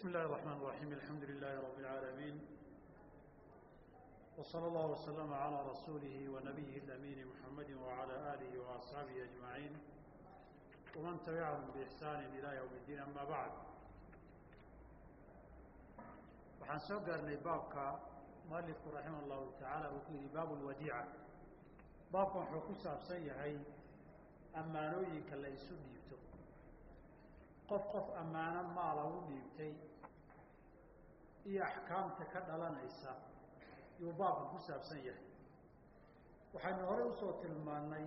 بسم الله الرحمن الرحيم الحمد لله رب العالمين وصلى الله وسلم على رسوله ونبيه الأمين محمد وعلى آله وأصحابه أجمعين ومن تبعهم بإحسان إلى يوم الدين أما بعد waxaan soo gaarnay baabka mualifku raximah allahu tacaala uu ku yidhi baabu lwadiica baabkan wuxuu ku saabsan yahay ammaanooyinka la isu dhiibto qof qof ammaano maala u dhiibtay iyo axkaamta ka dhalanaysa yuu baabkan ku saabsan yahay. Waxaynu horey u soo tilmaannay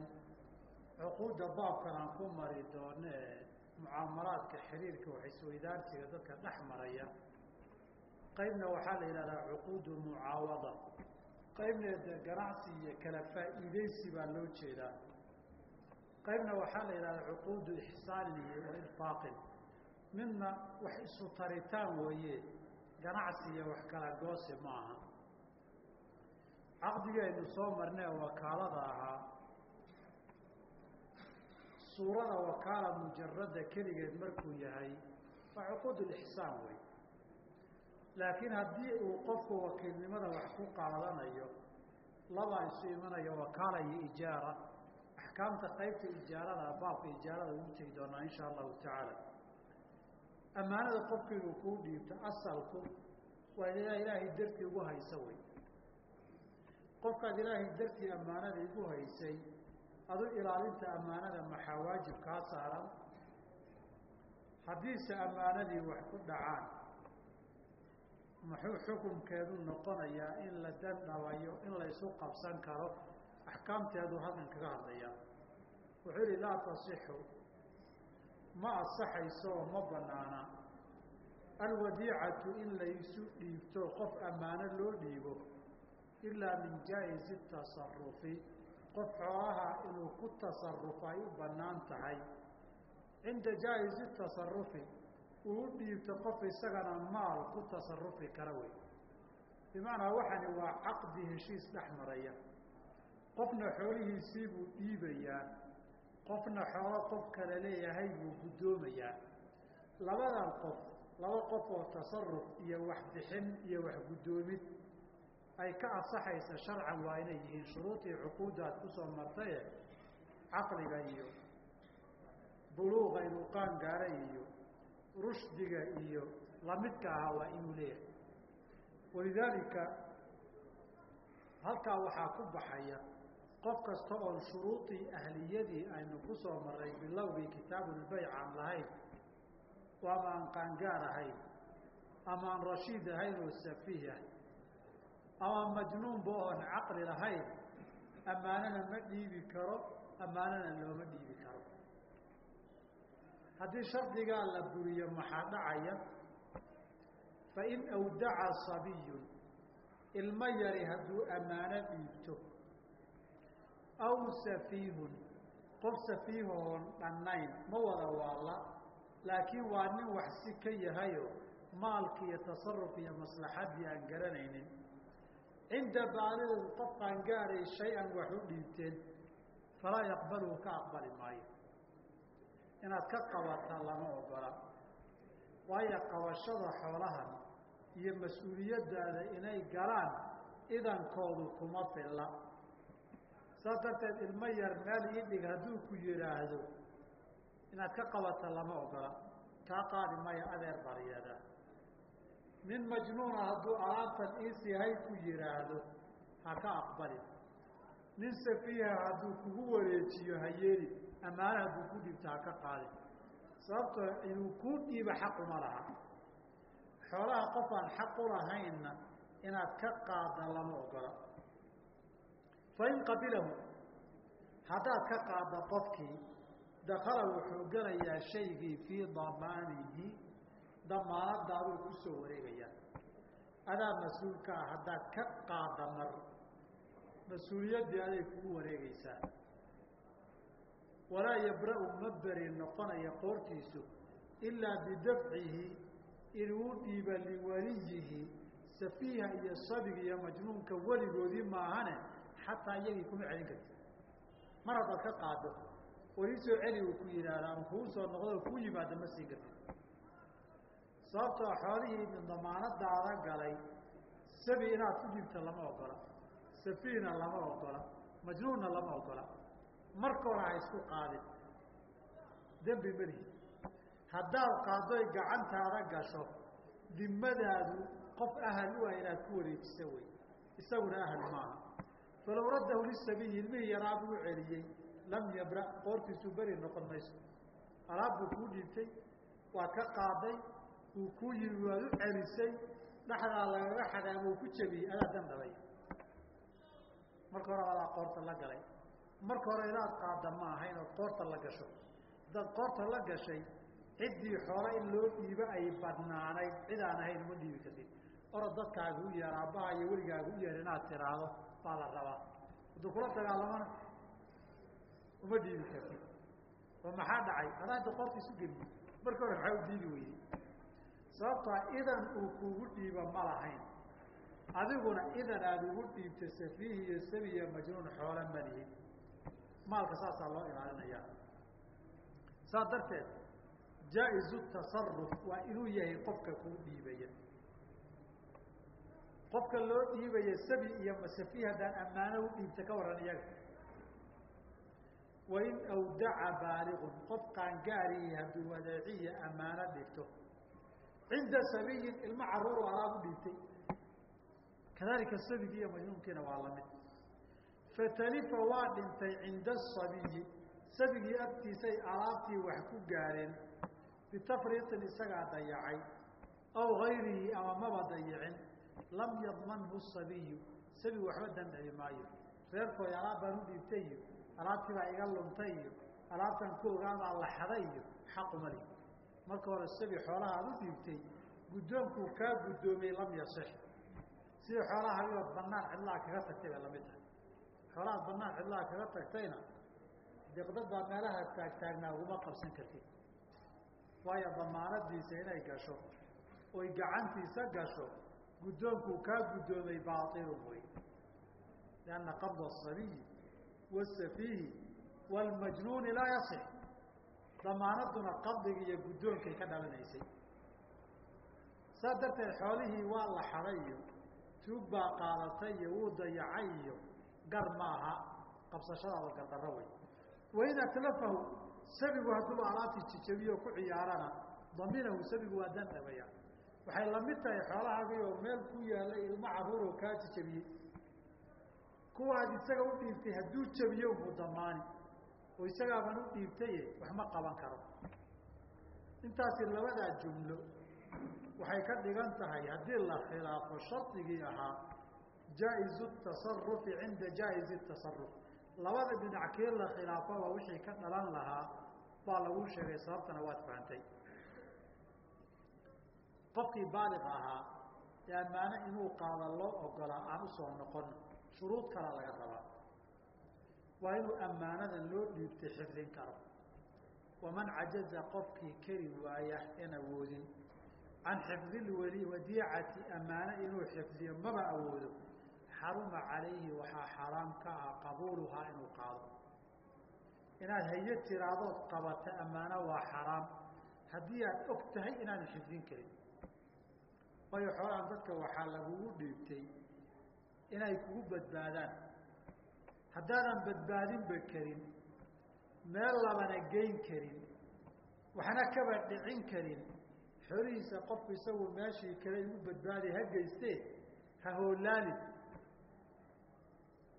cuquudda baabkan aan ku mari doono ee mucaamalaadka xiriirka waxisweydaarsiga dadka dhex maraya. Qaybna waxaa la yidhahdaa cuquudu mucaawada. Qaybna de ganacsi iyo kala faa'iideysi baa loo jeedaa. Qaybna waxaa la yidhahdaa cuquudu ixsaanin iyo irfaaqin midna wax isu taritaan weeye ganacsi iyo wax kala goosi ma aha caqdigaynu soo marnee wakaalada ahaa. Suurada wakaala mujarada keligeed markuu yahay waa cuquud lixsaan wey laakiin haddii uu qofku wakiilnimada wax ku qaadanayo labaa isu imanaya wakaala iyo ijaara axkaamta qaybta ijaarada baabka ijaarada ugu tegi doonaa insha allahu tacaala ammaanada qofku inuu kuu dhiibto asalku waa inaa ilaahay dartii ugu haysa wey qofkaad ilaahay dartii ammaanada igu haysay adu ilaalinta ammaanada maxaa waajib kaa saaran? Haddiise ammaanadii wax ku dhacaan muxuu xukunkeedu noqonayaa in la dandhabayo in la isu qabsan karo? Axkaamteedu halkan kaga hadlaya wuxuu yihi laa tasixu ma asaxayso ma banaana. Alwadiicatu in laysu dhiibto qof ammaano loo dhiibo ilaa min jaa-izi tasarufi. Qof xoolaha inuu ku tasarufo ay u bannaan tahay. Cinda jaa-izi tasarufi uu dhiibto qof isagana maal ku tasarufi kara wey. Bimacnaa waxani waa caqdi heshiis dhex maraya. Qofna xoolihiisii buu dhiibayaa qofna xoolo qof kale leeyahay buu guddoomayaa. Labadan qof laba qof oo tasaruf iyo wax bixin iyo wax guddoomid ay ka ansaxaysa sharcan waa inay yihiin shuruudii cuquuddaad ku soo martaye caqliga iyo buluuqa inuu qaan gaara iyo rushdiga iyo lamidka ahaa waa inuu leeyahay. Walidaalika halkaa waxaa ku baxaya qof kasta oon shuruudii ahliyadii aynu ku soo maray bilowgii kitaabulbayc aan lahayn oo ama aan qaangaar ahayn ama aan rashiid ahayn oo safiih ah ama majnuunba oon caqli lahayn ammaanana ma dhiibi karo ammaanana looma dhiibi karo. Haddii shardigaa la buriyo maxaa dhacaya? Fain awdaca sabiyun ilmo yari hadduu ammaano dhiibto aw safiihun. Qof safiihoon dhannayn. Ma wada waalla laakiin waa nin wax si ka yahayo maalki iyo tasaruf iyo maslaxaddii aan garanaynin. Cinda baalidu qof qaangaaray shay-an wax u dhiibteen falaa yaqbaluhu ka aqbali maayo. Inaad ka qabata lama ogola waayo qabashada xoolahan iyo mas'uuliyaddaada inay galaan idankoodu kuma filla saas darteed ilmo yar meel ii dhig hadduu ku yidhaahdo inaad ka qabata lama ogola. Kaa qaadi maya adeer baryada nin majnuuna hadduu alaabtan iisihay ku yidhaahdo ha ka aqbalin nin safiiha hadduu kugu wareejiyo ha yeeli ammaana hadduu ku dhiibto ha ka qaadin sababtoo inuu kuu dhiiba xaquma laha. Xoolaha qof aan xaq u lahaynna inaad ka qaada lama ogola fain qabilahu haddaad ka qaadda qofkii dakala wuxuu gelayaa shaygii fii damaanihi damaanadaaduu ku soo wareegayaa adaa mas'uulka ah haddaad ka qaadda mar mas'uuliyaddii aday kugu wareegaysaa walaa yabra-u ma beri noqonaya qoortiisu ilaa bidafcihi inuu dhiiba liwaliyihi safiiha iyo sabiga iyo majnuunka weligoodii maahane xataa iyagii kuma celin karti mar haddaad ka qaado weli soo celi uu ku yidhaahda ama kuu soo noqdo kuu yimaada ma sii karti sababtoo xoolihii damaanadaada galay sabi inaad ku dhibto lama ogola safiina lama ogola majnuunna lama ogola. Marka hore ha isku qaadin dembi melihi haddaad qaaddoy gacantaada gasho dimadaadu qof ahal u ah inaad ku wareejiso wey isaguna ahal maaha falow raddahu lisabiyi ilmihii yaraa buu celiyey lam yabra qoortiisuu beri noqon mayso alaab buu kuu dhiibtay waad ka qaaday uu kuu yimi waad u celisay dhaxdaa lagaga xadaamo uu ku jebiyey adaa dan dhabay marka hore adaa qoorta la galay marka hore inaad qaada ma ahayn ood qoorta la gasho haddaad qoorta la gashay ciddii xoolo in loo dhiibo ay badnaanayd cid aan ahayn uma dhiibi kartid orod dadkaaga u yeer aabbaha iyo weligaaga u yeer inaad tiraahdo baa la rabaa hadduu kula dagaalamana uma dhiibi kartid oo maxaa dhacay? Adaa inta qoorta isu geliye marka hore maxaa u diidi weyday? Sababtoa idan uu kuugu dhiibo ma lahayn. Adiguna idan aada ugu dhiibta safiih iyo sabi iyo majnuun xoolo ma lihin maalka saasaa loo ilaalinayaa saas darteed jaa-izu tasaruf waa inuu yahay qofka kuu dhiibaya qofka loo dhiibaya sabi iyo masafiih haddaan ammaano u dhiibta ka waran iyaga. Wain awdaca baaliqun qof qaangaarihi hadduu wadeeciya ammaano dhigto. Cinda sabiyin ilmo caruuru alaab u dhiibtay. Kadalika sabigii iyo majnuunkiina waa la mid fatalifa waa dhintay cinda asabiyi sabigii agtiisay alaabtii wax ku gaareen bitafriiqin isagaa dayacay aw gayrihi ama maba dayicin lam yadmanhu sabiyu. Sabigu waxba dandhabi maayo. Reerkooy alaab baan u dhiibtay iyo alaabtii baa iga luntay iyo alaabtan ku ogaadaa la xaday iyo xaquma li marka hore sabi xoolaha aad u dhiibtay guddoonkuu kaa guddoomiyey lam yasix sida xoolaha habibaad banaan cidlaha kaga tagtay bay la mid tahay. Xoolahaad banaan cidlaha kaga tagtayna diqdad baa meelaha taagtaagnaa uguma qabsan kartid. Waayo damaanadiisa inay gasho oy gacantiisa gasho guddoonkuu kaa guddoomay baailun wey lianna qabda asabiyi wasafiihi waalmajnuuni laa yasix damaanaduna qabdiga iyo guddoonkay ka dhalanaysay. Saas darteed xoolihii waa la xaday iyo tuug baa qaadatay iyo wuu dayacay iyo gar maaha qabsashadaada gardarro wey wain atlafahu sabigu hadduu alaabtii jijabiyo ku ciyaarana daminahu sabigu waa dan waxay la mid tahay xoolahaagii oo meel ku yaalay ilmo caruuroo kaa jijabiyey kuwaad isaga u dhiibtay hadduu jabiyo mu damaani. Oo isagaaban u dhiibtaye wax qaban karo. Intaasi labadaa jumlo waxay ka dhigan tahay haddii la khilaafo shardigii ahaa jaa-izu tasarufi cinda jaa-izi tasaruf labada dhinac kee la khilaafaba wixii ka dhalan lahaa baa lagu sheegay sababtana waad fahantay qofkii baaliq ahaa ee ammaano inuu qaada loo ogolaa aan u soo noqon shuruud kala laga rabaa. Waa inuu ammaanadan loo dhiibtay xifdin karo. Waman cajaza qofkii keri waaya en awoodin can xifdi lweli wadiicati ammaano inuu xifdiyo maba awoodo. Xaruma calayhi waxaa xaraam ka ah qabuuluhaa inuu qaado. Inaad hayo tiraadood qabata ammaano waa xaraam. Haddii aad og tahay inaadan xifdin karin waayo xoolahan dadka waxaa lagugu dhiibtay inay kugu badbaadaan. Haddaadan badbaadinba karin meel labana geyn karin waxna kaba dhicin karin. Xoolihiisa qofku isagu meeshii kale igu badbaadi ha geystee ha hoolaalin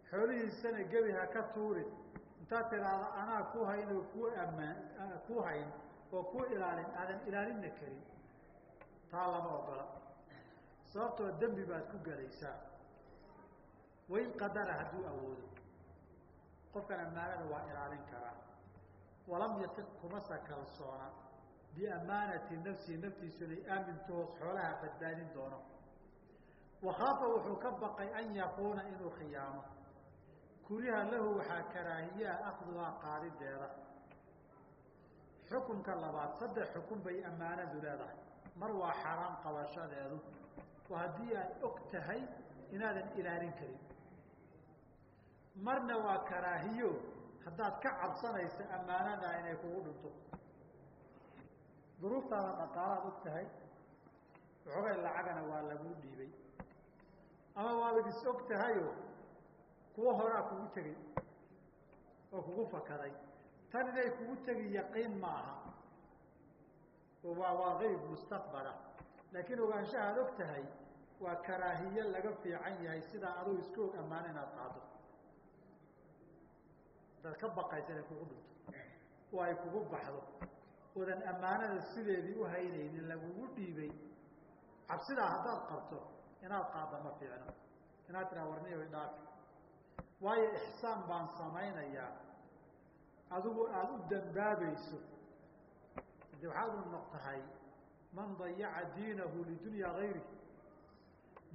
xoolihiisana gebi ha ka tuurin. Intaad tidhaahda anaa ku hayn oo ku ammaan ku hayn oo ku ilaalin aadan ilaalinna karin. Taa lama ogola sababtoo dembi baad ku gelaysaa wain qadara hadduu awoodo. Qofkan ammaanada waa ilaalin karaa walam yatiq kumasa kalsoona biamaanati nafsihi naftiisu inay aamintahoos xoolaha badbaadin doono. Wakaafa wuxuu ka baqay an yakuuna inuu khiyaamo. Kuriha lahu waxaa karaahiyaa akduhaa qaadideeda xukunka labaad saddex xukun bay ammaanadu leedahay. Mar waa xaaraan qabashadeedu haddii aad og tahay inaadan ilaalin karin. Marna waa karaahiyo haddaad ka cabsanaysa ammaanadaa inay kugu dhinto duruuftaada dhaqaalaad og tahay waxoogay lacagana waa laguu dhiibay. Ama waabad is og tahayo kuwo horaa kugu tegey oo kugu fakaday. Tan inay kugu tegi yaqiin ma waa waa gayb mustaqbala laakiin ogaanshaha ad og tahay waa karaahiye laga fiican yahay sidaa aduu iska og ammaano inaad qaado. Hadaad ka baqaysa inay kugu dhinto oo ay kugu baxdo. Oodan ammaanada sideedii u haynaynin lagugu dhiibay. Cabsidaa haddaad qabto inaad qaadda ma fiicno. Inaad tiraa warniyo dhaafi. Waayo ixsaan baan samaynayaa. Adigu aada u dambaabayso. De waxaad u noq tahay man dayaca diinahu lidunyaa gayri.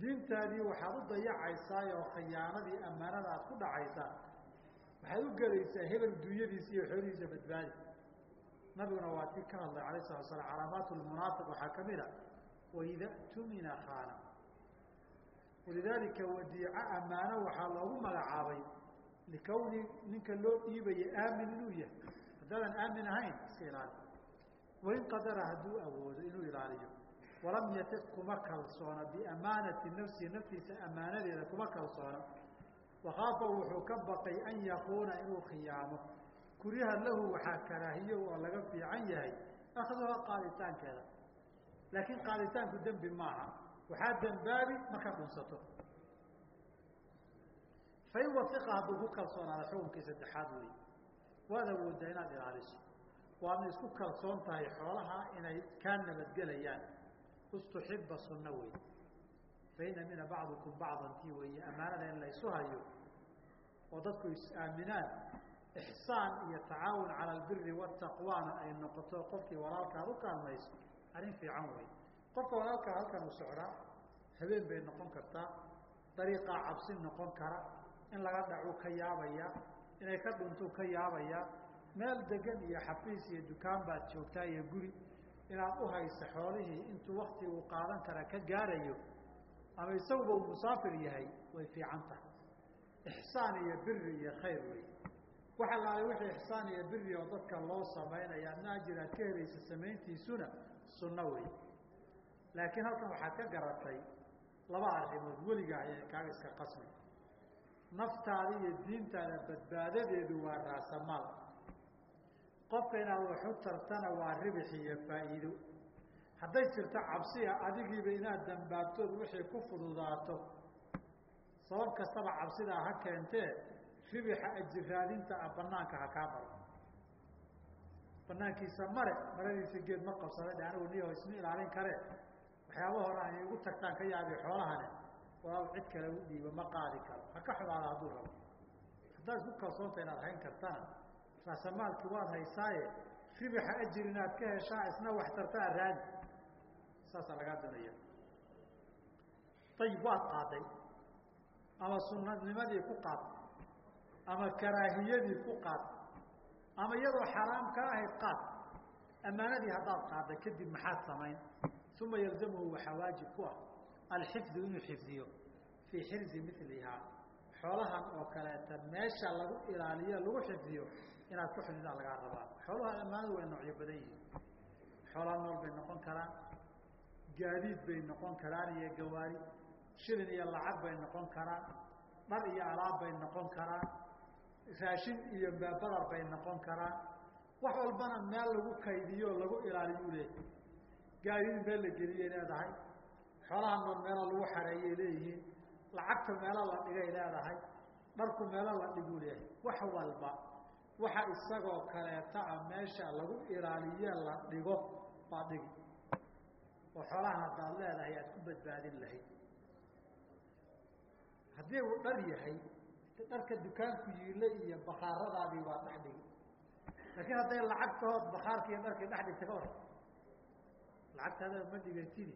Diintaadii waxaad u dayacaysaa oo khiyaanadii ammaanada ku dhacaysaa. Waxaad u gelaysaa hebel dunyadiisa iyo xoolihiisa badbaadi. Nabiguna waa ti ka hadlay alayh salatu slam calaamaat lmunaafiq waxaa ka mid a waida tumina khaana. Walidaalika wadiico ammaano waxaa loogu magacaabay likawni ninka loo dhiibaya aamin inuu yahay. Haddaadan aamin ahayn iska ilaali wain qadara hadduu awoodo inuu ilaaliyo. Walam yatiq kuma kalsoona. Biamaanati nafsihi naftiisa ammaanadeeda kuma kalsoona. Wakaafa wuxuu ka baqay an yakuuna inuu khiyaamo. Kuriha lahu waxaa karaahiyo oo laga fiican yahay. Akduha qaaditaankeeda. Laakiin qaaditaanku dembi maaha. Waxaa dembaabi markaad dhunsato. Fain wafiqa hadduu ku kalsoonaada xukunkii saddexaad wey waad awooddaa inaad ilaaliso waadna isku kalsoon tahay xoolaha inay kaa nabadgelayaan? Ustuxiba sunno wey fain amina bacdukum bacdan tii weeye. Ammaanada in laysu hayo oo dadku is-aaminaan ixsaan iyo tacaawun cala albiri wataqwaana ay noqoto qofkii walaalkaad u kaalmayso arrin fiican wey qofka walaalkaa halkan u socdaa habeen bay noqon kartaa dariiqaa cabsi noqon kara in laga dhacuu ka yaabayaa inay ka dhuntuu ka yaabayaa meel degan iyo xafiis iyo dukaan baad joogtaa iyo guri inaad u hayso xoolihii intuu wakti uu qaadan kara ka gaarayo ama isaguba uu musaafir yahay way fiican tahay. Ixsaan iyo biri iyo khayr wey. Waxa laalay wixii ixsaan iyo biri oo dadka loo samaynaya adna aad ka helaysa samayntiisuna sunno wey. Laakiin halkan waxaad ka garatay laba arrimood weligaa ayay kaaga iska qasmi naftaada iyo diintaada badbaadadeedu waa raasamaal qofka inaad wax u tartana waa ribix iyo faa'iido. Hadday jirto cabsiya adigiiba inaad dambaabtood wixii ku fududaato. Sabab kastaba cabsidaa ha keentee ribixa ajiraadinta ah banaanka ha kaa maro. Banaankiisa mare maradiisa geed ma qabsada dhe anigu niyaho isma ilaalin kare. Waxyaaba hore ay igu tagtaan ka yaabi xoolahane walaal cid kale u dhiibo ma qaadi karo. Ha ka xumaada hadduu rabo. Haddaad isku kalsoonta inaad hayn kartana raasamaalkii waad haysaaye ribixa ajir inaad ka heshaa isna wax tartaa raadi. Saasaa lagaa doonaya ayib waad qaaday. Ama sunanimadii ku qaad. Ama karaahiyadii ku qaad. Ama iyadoo xaraam ka ahayd qaad. Ammaanadii haddaad qaadda kadib maxaad samayn. Uma yalzamuhu waxaa waajib ku ah alxifdu inuu xifdiyo. Fii xirzi milihaa xoolahan oo kaleeta meesha lagu ilaaliyo lagu xifdiyo inaad ku xifdidaa lagaa rabaa. Xoolaha ammaanadu way noocyo badan yihiin. Xoolaa nool bay noqon karaan gaadiid bay noqon karaan iyo gawaari shilin iyo lacag bay noqon karaan dhar iyo alaab bay noqon karaan raashin iyo badar bay noqon karaan. Wax walbana meel lagu kaydiyo lagu ilaaliyo u leeyahay. Gaadiid meel la geliyay leedahay. Xoolaha nool meelo lagu xareeyay leeyihiin. Lacagta meelo la dhigay leedahay. Dharku meelo la dhiguu leeyahay. Wax walba waxa isagoo kaleeta a meesha lagu ilaaliye la dhigo baa dhigi oo xoolahan haddaad leedahay aad ku badbaadin lahayd. Haddii uu dhar yahay dharka dukaanku yiile iyo bakaaradaadii waa dhex dhigi laakiin hadday lacag tahood bakaarka iyo dharkii dhex dhigta ka war lacagtaada ma dhigatidi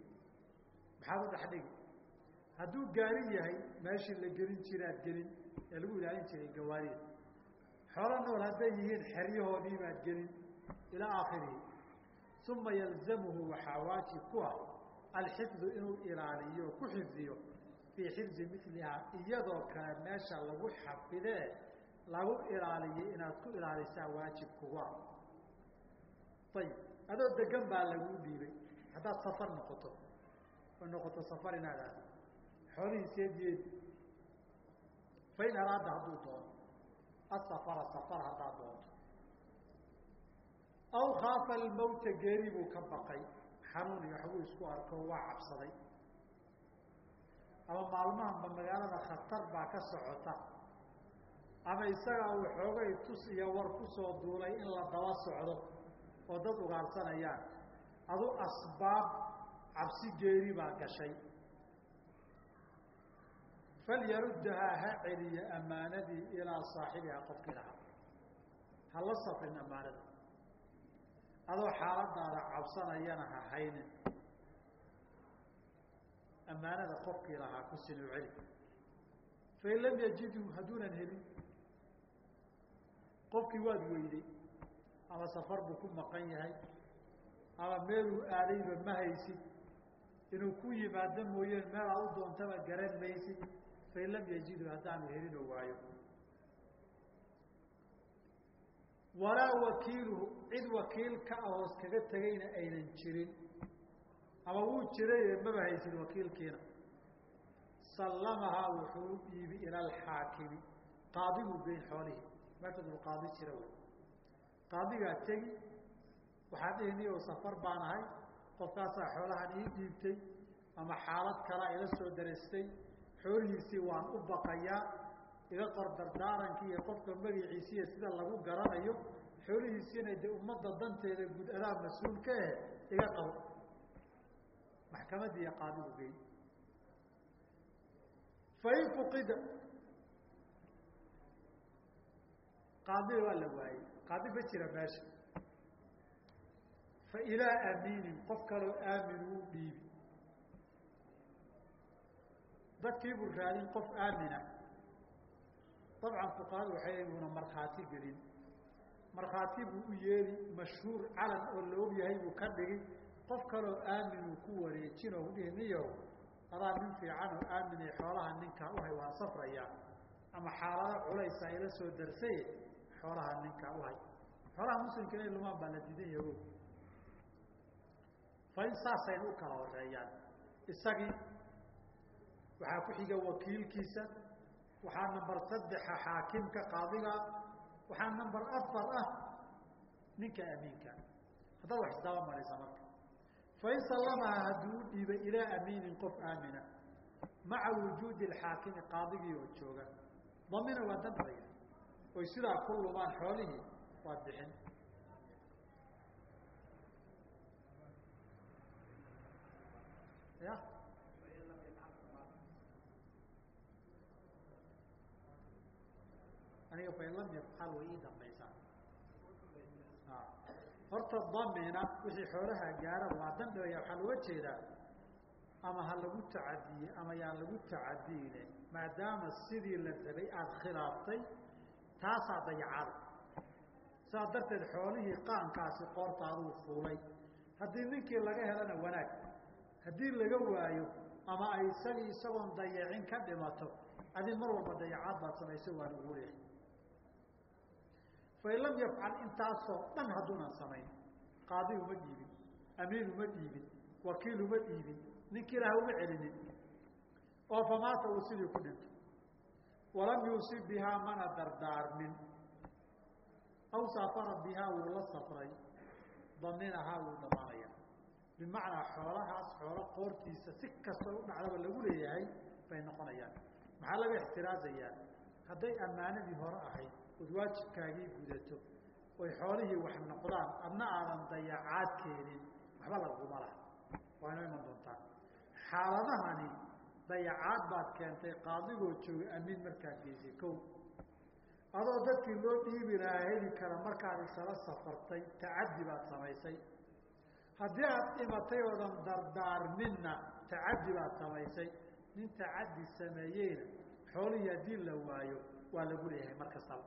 maxaad u dhex dhigi hadduu gaari yahay meeshii la gelin jira ad gelin ee lagu ilaalin jiray gawaarida xoolo nool hadday yihiin xeryahoodii baad gelin ilaa aakhirihi uma yalzamuhu waxaa waajib ku ah alxifdu inuu ilaaliyo ku xifdiyo fii xifzi milihaa iyadoo kale meesha lagu xafidee lagu ilaaliyo inaad ku ilaalisaa waajib kugu ah. Ayib adoo degan baa laguu dhiibay. Haddaad safar noqoto oo noqoto safar inaad aado xoolihiiseediyeedi fain araada hadduu doono asafara safar haddaad doonto. Aw khaafa almawta geeri buu ka baqay. Xanuun iyo waxbuu isku arko waa cabsaday. Ama maalmahanba magaalada khatar baa ka socota. Ama isagaa uu xoogay tus iyo war ku soo duulay in la daba socdo oo dad ugaarsanayaan adu asbaab cabsi geeri baa gashay falyaruddahaa ha celiya amaanadii ilaa saaxibihaa qofkii lahaa ha la safrin amaanada adoo xaaladaada cabsanayana ha haynin amaanada qofkii lahaa ku sinu celi fain lam yajidhu hadduunan helin qofkii waad weyday ama safar buu ku maqan yahay ama meeluu aadayba ma haysid inuu ku yimaado mooyeen meel aad u doontaba garan maysid fain lam yajidhu haddaanu helin oo waayo. Walaa wakiiluhu cid wakiil ka ahoos kaga tegayna aynan jirin. Ama wuu jiraye maba haysid wakiilkiina. Sallamahaa wuxuu u dhiibi ila alxaakimi qaadiguu geyn xoolihii meeshaduu qaadi jira wey. Qaadigaa tegi waxaad dhihini o safar baan ahay. Qofkaasaa xoolahan ii dhiibtay ama xaalad kalaa ila soo darastay xoolihiisii waan u baqayaa iga qor dardaarankii iyo qofka magaciisiiyo sida lagu garanayo xoolihiisiina dee ummadda danteeda guud adaa mas'uul ka ahe iga qabo. Maxkamaddiiyo qaadigu gey fain fuqida qaadida waa la waayey qaadi ma jira meesha. Fa ilaa aamiinin qof kaloo aamin uu dhiibi dadkiibuu raadin qof aamina dabcan fuqahadu waxay una markhaati gelin. Markhaati buu u yeeli mashhuur calan oo la og yahay buu ka dhigi. Qof kaloo aaminuu ku wareejin oo dhihi niyow adaa nin fiican oo aaminay xoolaha ninkaa uhay waan safrayaa. Ama xaalado culaysa ila soo darsaye xoolaha ninkaa uhay xoolaha muslimka inay lumaan baa la diidan yaho fa in saasayna u kala horeeyaan isagii waxaa ku xiga wakiilkiisa. Waxaa number saddexa xaakimka qaadiga. Waxaa number afar ah ninka amiinka haddaad wax isdaba maraysa marka. Fain sallamaha hadduu u dhiibay ilaa amiinin qof aamina maca wujuudi alxaakimi qaadigii oo jooga. Damina waa danbaya oy sidaa ku lumaan xoolihii waad bixin. Ya aniga fain lam way ii dambaysaa horta damina wixii xoolaha gaara waa dandhaya waxaa looga jeedaa ama ha lagu tacadiye ama yaan lagu tacadiyne maadaama sidii la rabay aada khilaaftay taasaa dayacada saas darteed xoolihii qaankaasi qoortaaduu fuulay. Haddii ninkii laga helana wanaag haddii laga waayo ama ay isagii isagoon dayacin ka dhimato adi mar walba dayacaad baad samaysa waa lagu leehay fain lam yafcal intaasoo dhan hadduunan samayn qaadi uma dhiibin amiin uma dhiibin wakiil uma dhiibin ninkii ilaah uma celinin oo famaata uu sidii ku dhinto walam yuusib bihaa mana dardaarmin aw saafara bihaa wuu la safray daminahaa wuu damaanaya bimacnaa xoolahaas xoolo qoortiisa si kastoo u dhacdaba lagu leeyahay bay noqonayaan maxaa laga ixtiraazayaa hadday ammaanadii hore ahayd ood waajibkaagii gudato oy xoolihii wax noqdaan adna aadan dayacaad keenin waxba laguma laha. Waa inoo iman doontaan xaaladahani dayacaad baad keentay qaadigoo jooga amiin markaad geysay ko adoo dadkii loo dhiibi lahaa heli kara markaad isala safartay tacaddi baad samaysay. Haddii aad dhimatay oodan dardaarminna tacaddi baad samaysay. Nin tacaddi sameeyeyna xoolihii haddii la waayo waa lagu leeyahay mar kastaba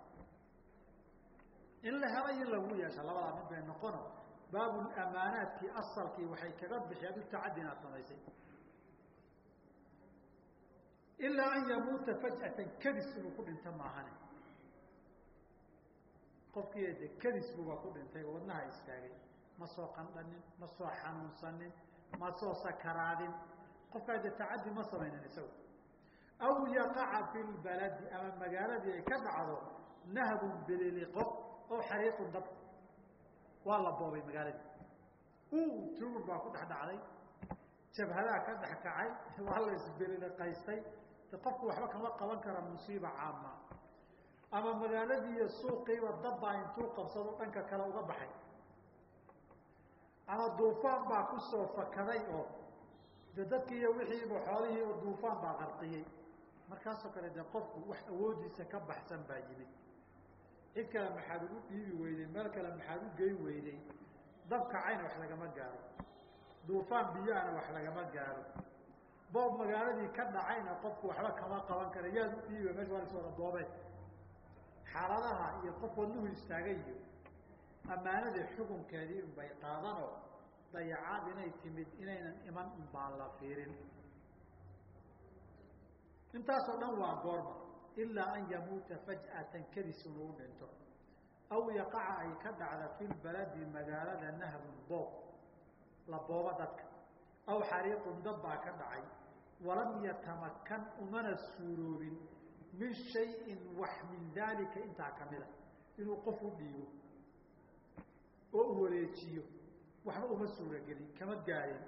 in la helay in lagu yeesha labadaa mid bay noqono baabulamaanaadkii asalkii waxay kaga bixi adu tacaddi inaad samaysay. Ilaa an yamuuta faj'atan kadis inuu ku dhinto maahane. Qofkii de kadis buuba ku dhintay wadnaha istaagay ma soo qandhanin ma soo xanuunsanin ma soo sakaraadin. Qofkaa de tacadi ma samaynin isagu. Aw yaqaca fi lbaladi ama magaaladii ay ka dhacdo nahbun bililiqo oo xariiqun dab. Waa la boobay magaaladii u tugur baa ku dhex dhacday jabhadaa ka dhex kacay waa la isbililiqaystay de qofku waxba kama qaban kara musiiba caama. Ama magaaladii iyo suuqiiba dabbaa intuu qabsado dhanka kale uga baxay. Ama duufaan baa ku soo fakaday oo de dadkii iyo wixiiba xoolihii oo duufaan baa qarqiyey. Markaasoo kale de qofku wax awoodiisa ka baxsan baa yimid cid kale maxaad ugu dhiibi weyday meel kale maxaad u geyn weyday dab kacayna wax lagama gaaro. Duufaan biyaana wax lagama gaaro. Boob magaaladii ka dhacayna qofku waxba kama qaban kara yaad u dhiiba meesha waa la soo wada boobeen xaaladaha iyo qof wadnuhu istaagay iyo ammaanadii xukunkeedii unbay qaadanoo dayacaad inay timid inaynan iman un baan la fiirin. Intaasoo dhan waa goorma ilaa an yamuuta faj'atan kadis inuu dhinto. Aw yaqaca ay ka dhacda fi lbaladi magaalada nahrun boob la boobo dadka. Aw xariiqun dad baa ka dhacay. Walam yatamakan umana suuroobin min shayin wax min daalika intaa kamida inuu qof u dhiibo oo u wareejiyo waxba uma suuragelin kama gaarin.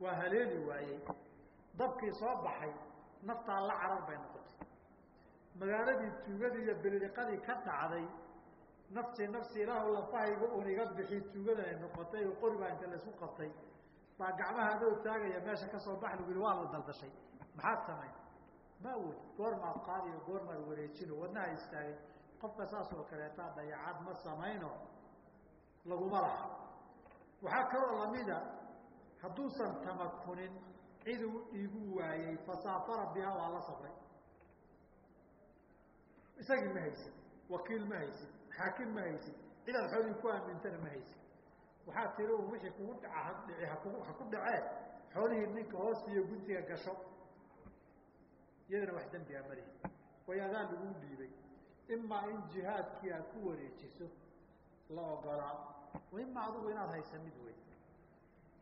Waa haleeli waayey. Dabkii soo baxay naftaa la carar bay noqotay magaaladii tuugadii iyo bililiqadii ka dhacday nafsi nafsi ilaahu lafahayga un iga bixi tuugadan ay noqotay oo qori baa inta qabtay baa gacmaha adoo taagaya meesha ka soo bax lagu yihi waa la daldashay. Maxaad samayn ma awood goormaad qaadiyo goormaad wareejino wadnaha istaagay. Qofka saas kaleetaa dayacaad ma samayno laguma laha. Waxaa kaloo lamida hadduusan tamakunin ciduu igu waayey fasaafara bihaa waa la safray isagii ma haysid wakiil ma haysid xaakim ma haysid cidaad xoolihii ku aamintana ma haysid. Waxaa tiri un wixii kugu dhaca ha ku dhacee xoolihii ninka hoos iyo guntiga gasho. Iyadana wax dembi a malihi way adaa laguu dhiibay. Imaa in jihaadkii aad ku wareejiso la ogolaa imaa adigu inaad haysa mid wey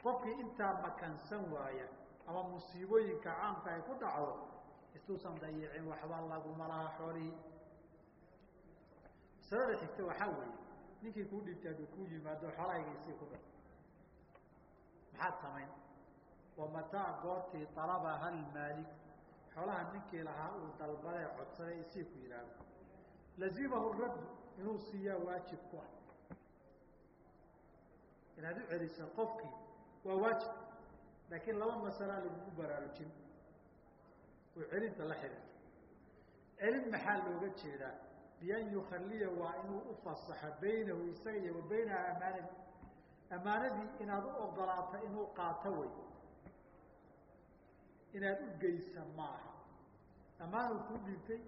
qofkii intaa makansan waaya ama musiibooyinka caamka ay ku dhacdo istuusan dayicin waxba laguma laha xoolihii masalada xigta waxaa weeye ninkii kuu dhiibtay hadduu kuu yimaado xoolahaygaisii ku dhar maxaad samayn? Wa mataa goortii alabaha almaalik xoolaha ninkii lahaa uu dalbadee codsaday isii ku yidhaahdo lazimahu raddu inuu siiyaa waajib ku ah. Inaad u celiso qofkii waa waajib. Laakiin laba masalaa lagugu baraarujin. Oo celinta la xidhiirto celin maxaa looga jeedaa bian yukhaliya waa inuu ufasaxo baynahu isaga iyo wa baynaha amaanadi amaanadii inaad u ogolaato inuu qaato wey inaad u geysa maaha. Ammaanuu kuu dhiibtay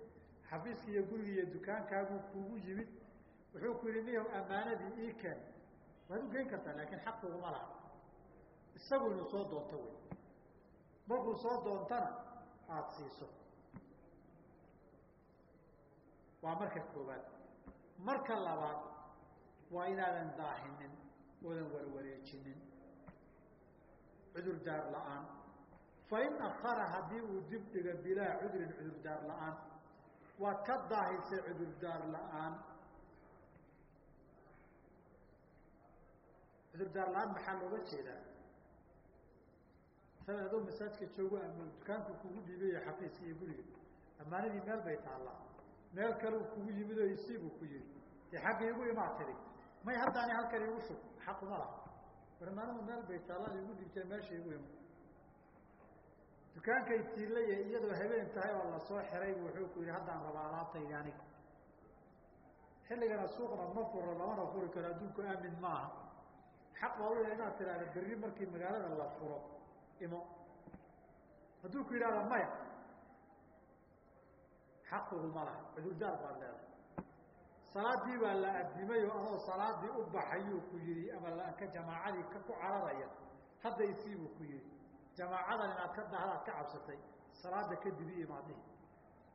xafiiska iyo guriga iyo dukaankaaguu kuugu yimid wuxuu ku yihi niyow ammaanadii ii keen. Waad u geyn kartaa laakiin xaq kuguma laha. Isagu inuu soo doonto wey markuu soo doontana aada siiso waa marka koobaad marka labaad waa inaadan daahinin oodan warwareejinin. Cudurdaar la'aan. Fain akara haddii uu dib dhiga bilaa cudrin cudurdaar la'aan. Waad ka daahisay cudurdaar la'aan. Cudurdaar la'aan maxaa looga jeedaa? Masalan adoo masaajka joogo ama dukaanku kugu dhiibayo xafiiska iyo guriga ammaanadii meel bay taallaa meel kale u kugu yimid oo isiibuu ku yihi dee xagga igu imaa tiri. May haddaani halkan igu shug xaquma laha. War ammaanadu meel bay taallaa igu dhibtee meesha igu ima dukaankay tiilaya iyadoo habeen tahay oo la soo xiray wuxuu ku yihi haddaan rabaa alaabtaydi aniga xilligana suuqna ma furo lamana furi karo adduunku aamin maaha. Xaq waa u inaad tidhahda berri markii magaalada la furo imo. Hadduu ku yidhahda maya xaqiguma laha cudurdaar baad leedahay. Salaadii baa la adimay oo adoo salaadii u baxayuu ku yihi ama ka jamaacadii ku cararaya hadda isii buu ku yihi jamaacadan inaad ka dahdaad ka cabsatay salaada kadib imaadihi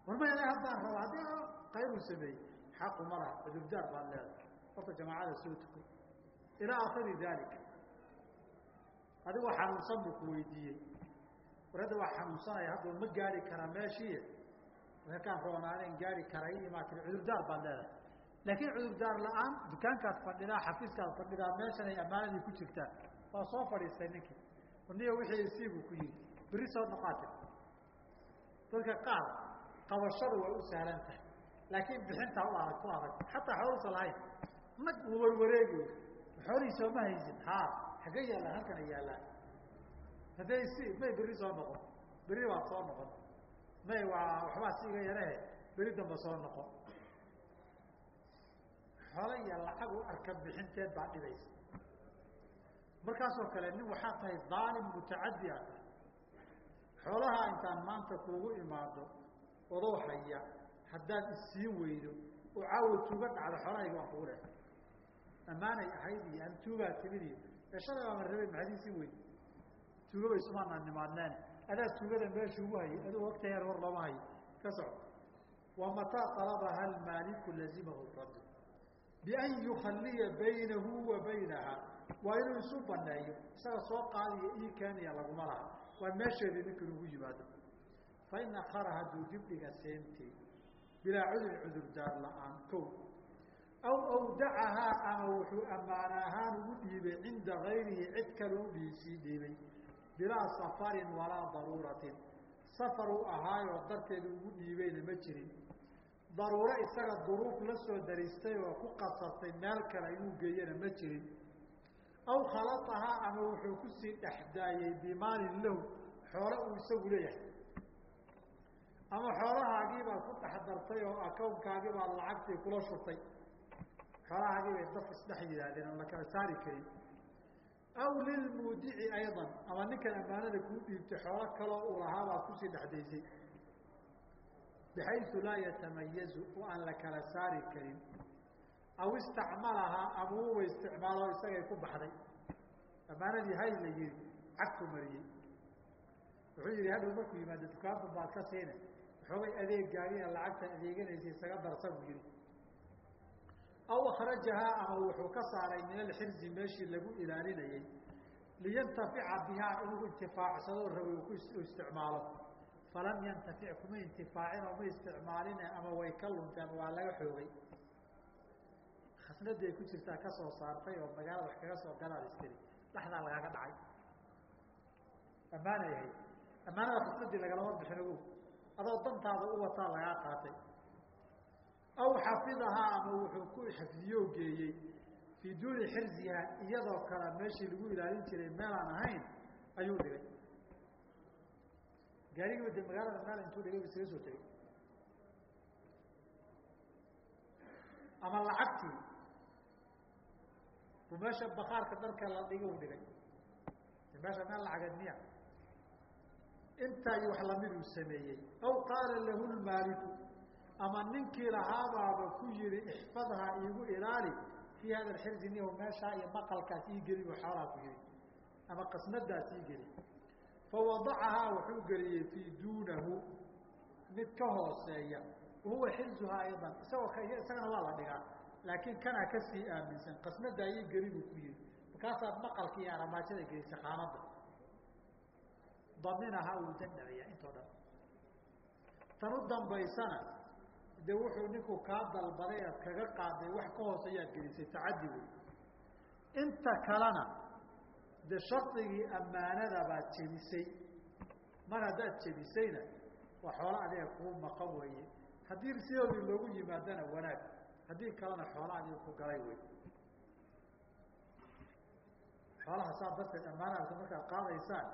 war ma haddaan raba haddii kayruu sameeyey xaquma laha cudurdaar baad leedahay. Horta jamaacada soo tukay ilaa akiri daalika adigoo xanuunsan buu ku weydiiyey. War hadda waa xanuunsanaya hadda ma gaari karaa meeshii markaan roonaanen gaari karay imaa cudurdaar baad leedahay. Laakiin cudurdaar la'aan dukaankaad fadhidaa xafiiskaad fadhidaa meeshan ay ammaanadii ku jirtaan waa soo fadhiistay ninkii. Niyo wixii isiibuu ku yihi berri soo noqaati dadka qaar qabashadu way u sahlan tahay. Laakiin bixintaa u adag ku adag. Xataa xoolusa lahayn. Nag warwareegi xoolihii sooma haysin. Ha xagga yaallaan halkana yaallaan hadday si may berri soo noqon. Berri waad soo noqon may waa waxbaa si iga yarahe beri damba soo noqon xoolo iyo lacag u arka bixinteed baa dhibaysa markaasoo kale nin waxaa tahay daalim mutacaddi a tahay xoolaha intaan maanta kuugu imaado odoo haya haddaad isiin weydo oo caawa tuuga dhacdo xoolahayga waan kugu leh ammaanay ahayd iyo an tuugaa timid iyo ee shalay baama rabay maxaad isiin weydo? Tuugaba nimaadneen adaa tuugada meesha ugu hayay aduu heer hor looma hayo ka soco wa mataa talabaha almaaliku lazimahu radu bian yukhaliya baynahu wa baynaha. Waa inuu isu baneeyo isaga soo qaadiyo ii keeniya laguma laha waa meesheedii ninkan ugu yimaado fain akara hadduu dibdhiga seentii bilaa cudurin cudurdaar la'aan kow aw awdacahaa ama wuxuu ammaan ugu dhiibay cinda gayrihi cid kale u dhiisii dhiibay bilaa safarin walaa daruuratin. Safar uu ahaayoo darteeda ugu dhiibayna ma jirin. Daruuro isaga duruuf la soo daristay oo ku qasabtay meel kale inuu geeyana ma jirin. Aw khalaahaa ama wuxuu ku sii dhexdaayey bimaalin lahu xoolo uu isagu leeyahay. Ama xoolahaagiibaad ku dhex dartay oo akawnkaagii baad lacagtii kula shurtay. Xoolahaagii bay daf isdhex yidhaahdeen aan la kala saari karin aw lilmuudici aydan ama ninkan ammaanada kuu dhiibtay xoolo kaloo uu lahaa baad ku sii dhexdaysay bixaysu laa yatamayazu oo aan la kala saari karin aw istacmalahaa ama uba isticmaalo isagay ku baxday ammaanadii hay la yihi cagtu mariyey wuxuu yihi hadhow markuu yimaado dukaanku baad ka siina waxoogay adeegaagiina lacagta adeeganaysa isaga darsa buu yihi aw akrajahaa ama wuxuu ka saaray min alxirzi meeshii lagu ilaalinayey liyantafica bihaa inuu intifaacsado uu ku isticmaalo falam yantafic kuma intifaacin ma isticmaaline ama way ka lunteen waa laga xoogay khasnaday ku jirtaa ka soo saartay oo magaalada wax kaga soo gadaad istiri dhexdaa lagaaga dhacay ammaanay ahayd ammaanada khasnadii lagalama bixin ogow adoo dantaada u wataa lagaa qaatay aw xafidahaa ama wuxuu ku xafdiyoo geeyey fii duuni xirziha iyadoo kale meeshii lagu ilaalin jiray meelaan ahayn ayuu dhigay gaarigii de magaalada meel intuu dhigay isaga soo tegey ama lacagtii bu meesha bakaarka dharka la dhiga u dhigay meesha meel lacageed miya intaa iyo wax lamiduu sameeyey aw qaala lahu lmaaliku ama ninkii lahaabaaba ku yihi ixfadhaa iigu ilaali fii hada xirzi nihu meeshaa iyo maqalkaas ii geli bu xoolaa ku yihi ama qasnadaas ii geli. Fawadacahaa wuxuu geliyey fii duunahu mid ka hooseeya. Wahuwa xirzuhaa aydan isagoo isagana waa la dhigaa. Laakiin kanaa ka sii aaminsan. Qasnadaa ii geli buu ku yihi markaasaad maqalka iyo aramaajada gelisa qaanada daminahaa wuu dandhabayaa intoo dhan. Tan u dambaysana de wuxuu ninku kaa dalbaday aad kaga qaaday wax ka hooseeyaad gelisay tacaddi wey inta kalena de shardigii ammaanada baad jebisay mar haddaad jebisayna waa xoolo adiga kuu maqan weeye. Haddii sidoodii loogu yimaadana wanaag haddii kalena xoolo adiga ku galay wey xoolaha saa darteed ammaanadaas markaad qaadaysaan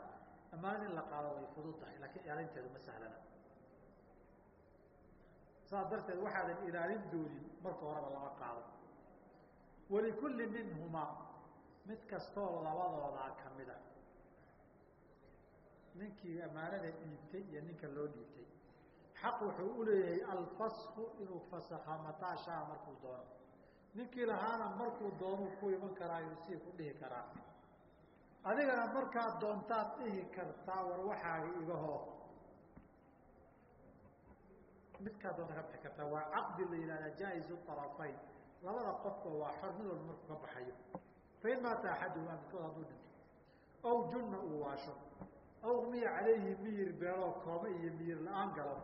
ammaanada in la qaado way fudud tahay laakiin ilaalinteedu ma sahlana saas darteed waxaadan ilaalin doonin marka horeba lama qaado. Walikulli minhumaa mid kastoo labadoodaa kamida ninkii ammaanada dhiibtay iyo ninka loo dhiibtay. Xaq wuxuu uleeyahay alfasku inuu fasakha mataa shaa markuu doono. Ninkii lahaana markuu doonuu ku iman karaayo sii ku dhihi karaa. Adigana markaad doontaad dhihi kartaa war waxaaga igahoo midkaa doonta ka bixi kartaa waa caqdi la yihahda jaa-izu arafayn labada qofba waa xor mid walba markuu ka baxayo. Fain maata axaduhumaa midkood hadduu dhinto aw junna uu waasho. Aw miya calayhi miyir beeloo kooma iyo miyir la'aan galo.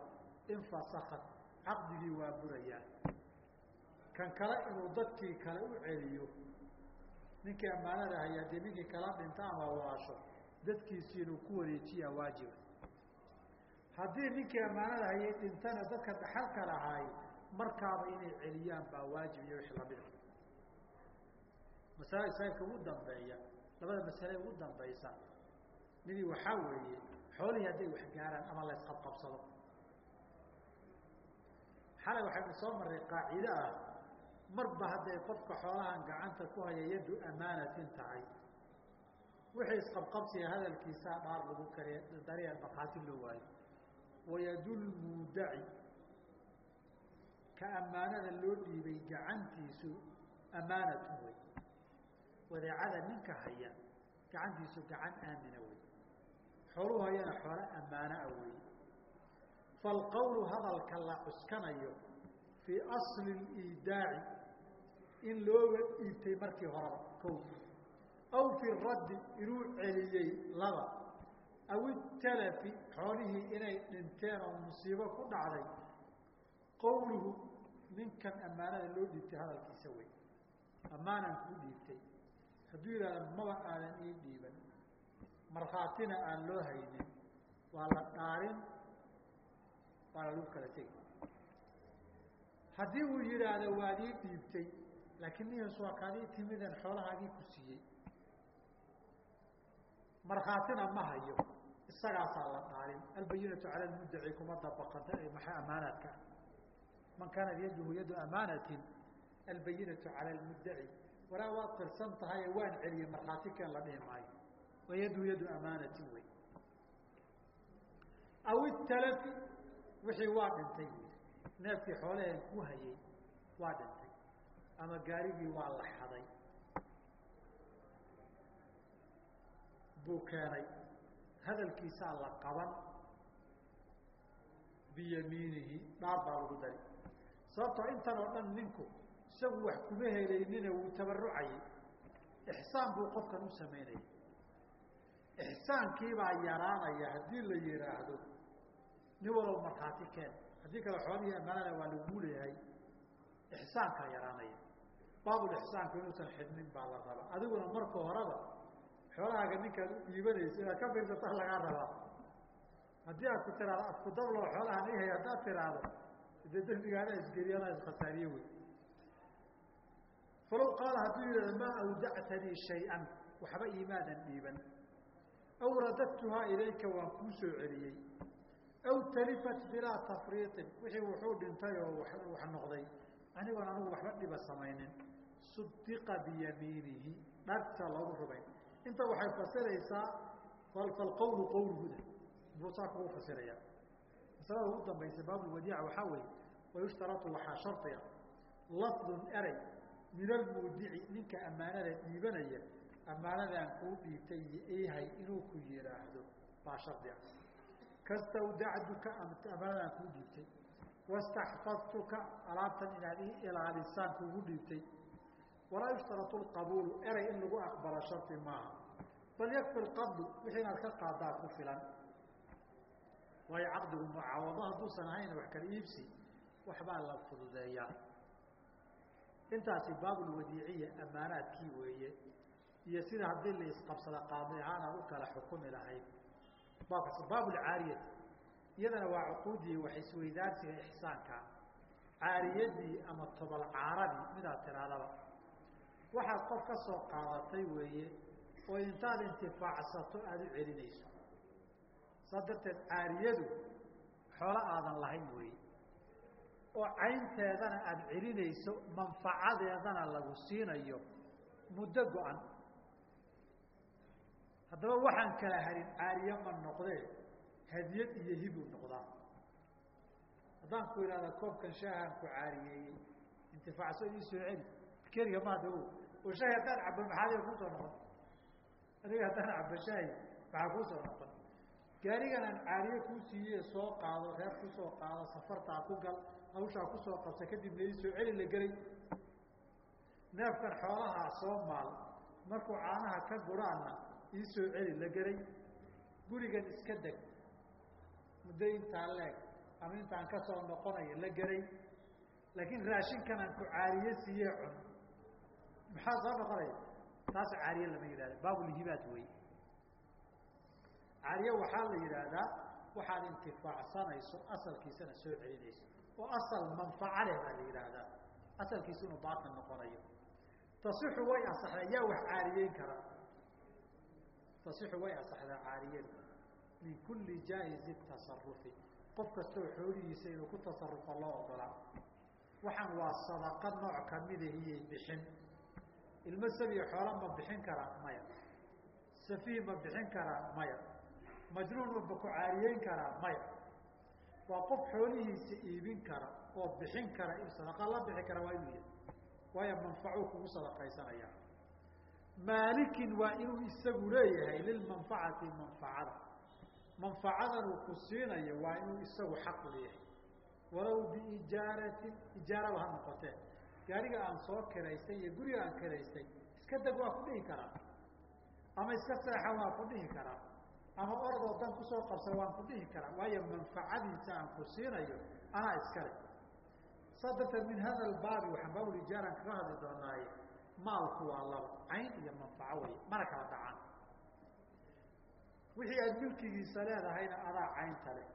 Infasakat caqdigii waa burayaa kan kale inuu dadkii kale u celiyo ninkii ammaanada hayaa dee ninkii kala dhinta ama waasho. Dadkiisi ku wareejiyaa waajiba haddii ninkii ammaanada hayay dhintana dadka dhaxalka lahaay markaaba inay celiyaan baa waajib iyo wixii lamida masala isaabka ugu dambeeya labada masale ugu dambaysa midii waxaa weeye xoolihii hadday wax gaaraan ama la xalay waxaynu soo marray qaacido ah marba hadday qofka xoolahan gacanta ku haya yaddu amaanatin tahay. Wixii isqabqabsiga hadalkiisaa dhaar lagu kariya dariya markhaati loo waayo wayadulmuudaci ka ammaanada loo dhiibay gacantiisu amaanatu wey wadeecada ninka haya gacantiisu gacan aamina wey xooluu hayana xoolo ammaanoa wey falqowlu hadalka la cuskanayo fii asli liidaaci in looga dhiibtay markii horeba kow aw fi raddi inuu celiyey laba aw italafi xoolihii inay dhinteen oo musiibo ku dhacday qowluhu ninkan ammaanada loo dhiibtay hadalkiisa wey ammaanaan kuu dhiibtay. Hadduu yidhahda maba aadan ii dhiiban. Markhaatina aan loo haynin. Waa la dhaarin waana lagu kala tegi. Haddii uu yidhaahdo waad ii dhiibtay. Laakiin nihaas waa kaadii timidan xoolahaagii ku siiyey markhaatina ma hayo. Isagaasaa la dhaarin albayinatu cala lmuddaci kuma dabaqanta ee maxay amaanaadka? Ah man kaanat yaduhu yadu amaanatin albayinatu cala lmuddaci waraa waad qirsan tahaye waan celiyey markhaati keen la dhihi maayo. Wa yadu yadu amaanatin wey. Aw italafi wixii waa dhintay. Neefkii xoolaheen ku hayay waa dhintay. Ama gaarigii waa la xaday buu keenay. Hadalkiisaa la qaban biyamiinihi dhaar baa lagu dari. Sababtoo intan oo dhan ninku isagu wax kuma helaynina wuu tabarucayay ixsaan buu qofkan u samaynayay ixsaankiibaa yaraanaya haddii la yihaahdo nin markhaati keen. Haddii kale xoolihii ammaanada waa lagu leeyahay ixsaankaa yaraanaya. Baabul ixsaanku inuusan xidhmin baa la rabaa. Adiguna marka horeba xoolahaaga ninkaad u dhiibanaysa inaad ka fiirsataa lagaa rabaa. Haddii aad ku tiraahdo afku dabloo xoolahan ihay haddaad tiraahdo dee dembigaana isgeliyana iskhasaariye wey falow qaala hadduu yidhahdo maa awdactanii shay-an waxba iimaadan dhiiban. Aw radadtuhaa ilayka waan kuu soo celiyey. Aw talifat bilaa tafriiطin wixii wuxuu dhintay oo wax noqday. Anigoon anigu waxba dhiba samaynin. Sudiqa biyamiinihi dharta loogu rumayn inta waxay fasiraysaa falqawlu qawluhuda buusaa kugu fasiraya. Masalada ugu dambaysa baabulwadiica waxaa weeye wayushtaratu waxaa shardiga lafdun erey min almuudici ninka ammaanada dhiibanaya ammaanadaan kuu dhiibtay ihay inuu ku yihaahdo baa shardiga kastawdacduka ammaanadaan kuu dhiibtay. Wastaxfadtuka alaabtan inaad ii ilaalisaan kuugu dhiibtay walaa yushtaratu lqabuulu erey in lagu aqbalo shardi maaha. Bal yakfi lqabdu wixii inaad ka qaadaa ku filan. Waayo caqdigu mucaawado hadduusan ahayn wax kala iibsi waxbaa la fududeeyaa. Intaasi baabulwadiiciya ammaanaadkii weeye. Iyo sida haddii la isqabsada qaadi ahaan aad u kala xukumi lahayd. Baabulcaariyati iyadana waa cuquudii wax ixsaanka. Caariyadii ama tobol caaradii midaad waxaad qof ka soo qaadatay weeye oo intaad intifaacsato aada u celinayso. Saas darteed caariyadu xoolo aadan lahayn weeye. Oo caynteedana aada celinayso manfacadeedana lagu siinayo muddo go-an. Haddaba waxaan kala harin caariye ma noqdee? Hadiyad iyo hibuu noqdaa. Haddaan ku ihahda koobkan shaahaan ku caariyeeyey intifaacso ii soo celi keliga maada o oo shaahi haddaan cabo maxaadiga ku soo noqon? Adiga haddaan cabo shaahi maxaa kuusoo noqon? Gaarigan aan caariye kuu siiye soo qaado reer ku soo qaado safartaa ku gal hawshaa ku soo qabta kadibna ii soo celi la gelay neefkan xoolahaa soo maal. Markuu caanaha ka guraana ii soo celi la gelay gurigan iska deg. Muddo intaa leeg ama intaan ka soo noqonayo la geray laakiin raashinkan aan ku caariye siiye cun maxaa soo noqonaya taas caariye lama yidhahda baabulhibaad wey caariye waxaa la yidhaahdaa waxaad intifaacsanayso asalkiisana soo celinayso. Oo asal manfaca leh baa la yidhaahdaa. Asalkiisu inuu noqonayo. Tasixu way asaxdaa yaa wax caariyeyn kara. Tasixu way asaxdaa caariyadu min kulli jaa'izi tasarufi qof kastoo xoolihiisa inuu ku tasarufo loo ogolaa waxaan waa sadaqa nooc kamida iyay bixin ilmo sabiya xoola ma bixin karaa maya. Safiih ma bixin karaa maya. Majnuun ma ku caariyeyn karaa maya. Waa qof xoolihiisa iibin kara oo bixin kara sadaqa la bixi kara waa inuu yahay. Waayo manfacuu kugu sadaqaysanaya maalikin waa inuu isagu leeyahay lilmanfacati manfacada. Manfacadan uu ku siinayo waa inuu isagu xaq leeyahay. Walow biijaaratin ijaaraba ha noqotee gaariga aan soo kiraystay iyo guriga aan kiraystay iska deg waa ku dhihi karaa? Ama iska seexa waa ku dhihi karaa? Ama ordoo dan ku soo qabsa waan ku dhihi karaa? Waayo manfacadiisa aan ku siinayo anaa iskale saas darteed min hada albaabi waxaan baabulijaaran kaga hadli doonaaye maalku waa laba cayn iyo manfaco wey mana kala dhacaan. Wixii aad milkigiisa leedahayna adaa caynta leh.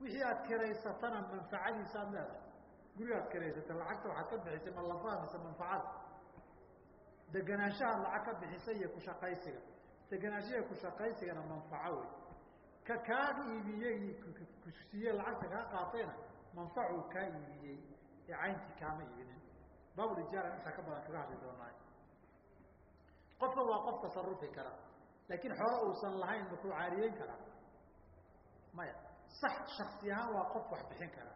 Wixii aad kiraysatana manfacadiisa aad leedahay gurigaad kiraysata lacagta waxaad ka bixisay ma lafaha mise manfacada deganaanshahaad lacag ka bixisay iyo kushaqaysiga deganaanshaha kushaqaysigana manfaco wey ka kaa iibiyey kusiiye lacagta kaa qaatayna manfacuu kaa iibiyey. Ee cayntii kaama iibinin. Baabulijaara intaa ka badan kaga hadli doonaayo qofka waa qof tasarufi kara laakiin xoolo uusan lahayn makuu caariyeyn karaa maya sax shaksi ahaan waa qof wax bixin kara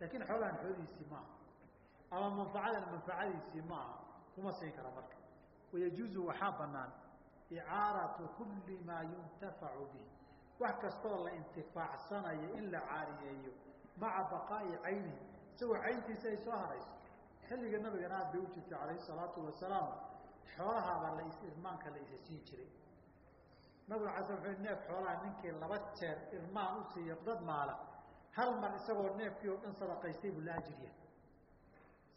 laakiin xoolahan xoolihiisii maaha ama manfacadan manfacadiisii maaha kuma siin kara marka. Wayajuuzu waxaa banaan icaaratu kuli maa yuntafacu bih wax kastoo la intifaacsanayo in la caariyeeyo maca baqaa'i caynihi. Isagoo cayntiisa ay soo harayso xilliga nabigana aad bay u jirtay calayhi salaatu wasalaam xoolahaaba la irmaanka la isa jiray. Nabiga ala sl neef xoolaha ninkii laba jeer irmaan u siiyo dad maala hal mar isagoo neefkii oo dhan sadaqaystay buu la ajirya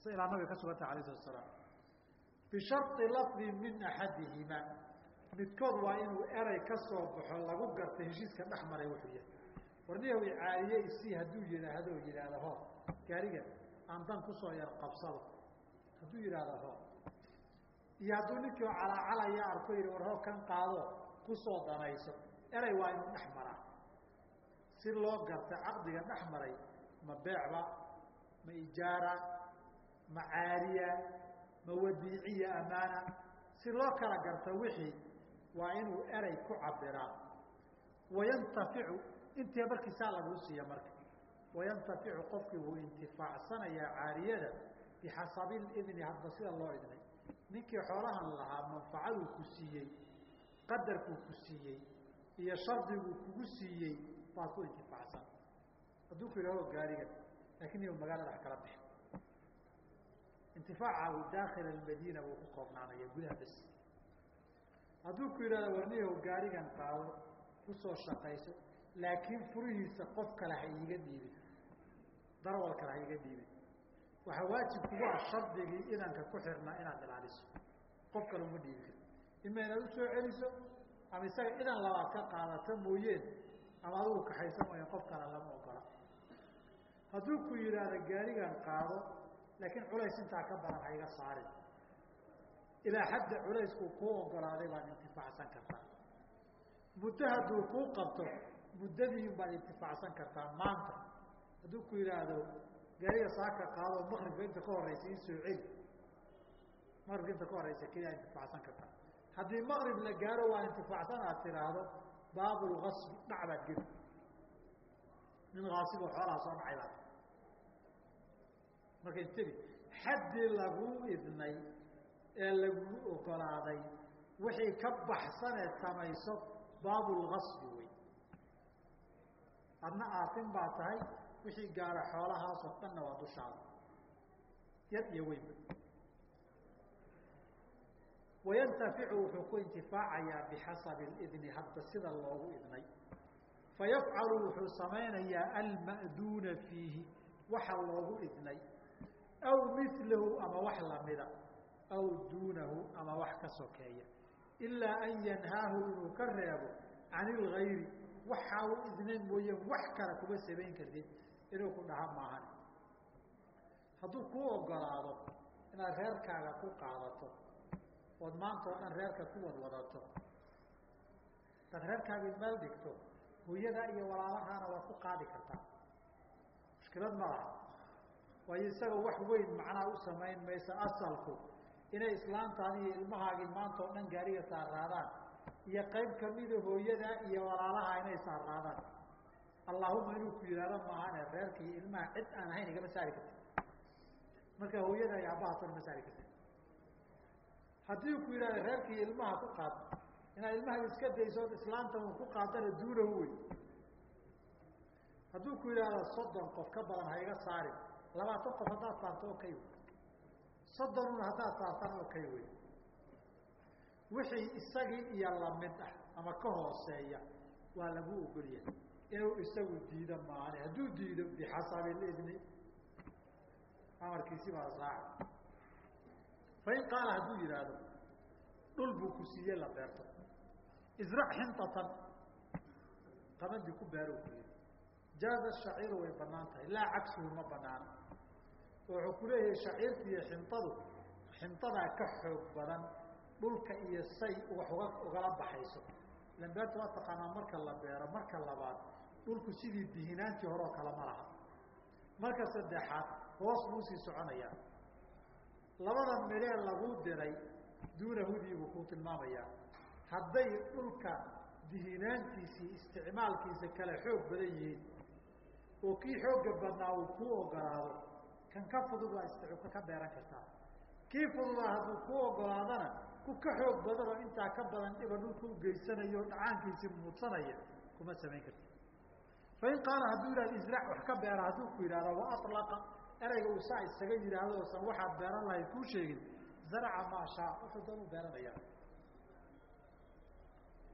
sa ilaa nabiga ka suganta alayh salatu salaam bishari lafdi min axadihima. Midkood waa inuu eray ka soo baxo lagu garta heshiiska dhex maray wuxuu yahay warniyaw caaliye isii hadduu yidhaahdo yidhaahdo ho gaariga aan dan ku soo yar qabsado. Hadduu yidhaahdo ho iyo hadduu ninkii oo calaacalaya arko yihi war ho kan qaado ku soo danayso. Eray waa inuu dhex maraa si loo garta caqdiga dhex maray ma beecba ma ijaara ma caariya ma wadiiciya amaana si loo kala garta wixii waa inuu eray ku cabiraa wayantaficu intii markiisaa laguu siiya marka. Wayantaficu qofkii wuu intifaacsanayaa caariyada bixasabi idni hadba sida loo idnay. Ninkii xoolahan lahaa manfacaduu ku siiyey qadarkuu ku siiyey iyo shardiguu kugu siiyey baad ku intifaacsan hadduu ku yidhahdo gaariga laakin iyu magaalada wax kala bixi intifaacagu daakila almadiina buu ku koobnaanaya gudaha bes. Hadduu ku yidhahdo warniyahu gaarigan qaado ku soo shaqayso laakiin furihiisa qof kale ha iiga dhiibin. Darawal kale ha iiga dhiibin. Waxaa waajib kugu ah shardigii idanka ku xirnaa inaad ilaaliso. Qof kale uma dhiibi kar ima inaad u soo celiso ama isaga idan labaad ka qaadato mooyeen ama adigu kaxaysan mooye qof kale lama ogola. Hadduu ku yidhaahdo gaarigan qaado laakiin culays intaa ka badan ha iga saarin. Ilaa xadda culayskuu kuu ogolaaday baad intifaacsan kartaa. Muddo hadduu kuu qabto muddadii baad intifaacsan kartaa maanta. Hadduu ku yidhaahdo gaariga saaka qaado makribka inta ka horeysa in soo celi. Makribka inta ka horeysa keliyaa intifaacsan kartaa. Haddii makrib la gaaro waa intifaacsan aad tiraahdo baabulgasbi dhac baad geli nin kaasiboo xoolaha soo dhacay baad marka intebi xaddii laguu idnay ee laguu ogolaaday wixii ka baxsaneed samayso baabulgasbi wey adna aatin baa tahay wixii gaara xoolahaasoo dhanna waa dushaada. Yad iyo weynba wayantaficu wuxuu ku intifaacayaa bixasabi اidni hadda sida loogu idnay fayafcalu wuxuu samaynayaa alma'duuna fiihi waxa loogu idnay aw milahu ama wax lamida aw duunahu ama wax ka sokeeya ilaa an yanhaahu inuu ka reebo can ilgayri waxaa u idnayn mooye wax kale kuma samayn kartid inuu ku dhaha maahan hadduu kuu ogolaado inaad reerkaaga ku qaadato ood maanta oo dhan reerka ku wadwadato hadaad reerkaagii meel dhigto hooyada iyo walaalahaana waad ku qaadi kartaa mushkilad ma laha. Waayo isagoo wax weyn macnaha u samayn maysa asalku. Inay islaantaadi iyo ilmahaagii maanta oo dhan gaariga saaraadaan iyo qayb kamida hooyada iyo walaalaha inay saaraadaan allahuma inuu ku yihahdo maahane reerka iyo ilmaha cid aan ahayn igama saari karti marka hooyada iyo aabbaha toona ma saari karti haddii ku yidhahdo reerka iyo ilmaha ku qaad inaad ilmaha iska daysood islaanta un ku qaadana duunahu wey hadduu ku yidhaahdo soddon qof ka badan ha iga saarin labaatan qof haddaad saarto okay wey soddonun haddaad saartana okay wey wixii isagii iyo la mid ah ama ka hooseeya waa lagu ogolyahay. Inuu isagu diido maane hadduu diido bixasabi amarkiisi baa raaca fain qaala hadduu yidhaahdo dhul buu ku siiye la beerto israc xintatan qabandi ku beero ku yidhi jaaza shaciiru way bannaan tahay laa cagsuhu ma banaana wuxuu ku leeyahay shaciirta iyo xintadu xintadaa ka xoog badan dhulka iyo say wax uga ugala baxayso ilan waa taqaanaa marka la beero marka labaad dhulku sidii dihinaantii hore kale ma laha marka saddexaad hoos buu sii soconayaa labada midhee lagu diray duunahudii buu ku tilmaamayaa hadday dhulka dihinaantiisii isticmaalkiisa kale xoog badan yihiin oo kii xoogga badnaa uu ku ogolaado kan ka fudud waa ka beeran kartaa. Kii fududaa hadduu ku ogolaadana ku ka xoog badan oo intaa ka badan dhiba dhulka u geysanayo dhacaankiisii muudsanaya kuma samayn karti fain qaala hadduu yihahdo israc wax ka beera hadduu ku yidhahdo wa alaqa erayga uu saa isaga yidhaahdo oosan waxaad beeran lahayd kuu sheegin zaraca maa shaa wuxuu doon u beeranaya.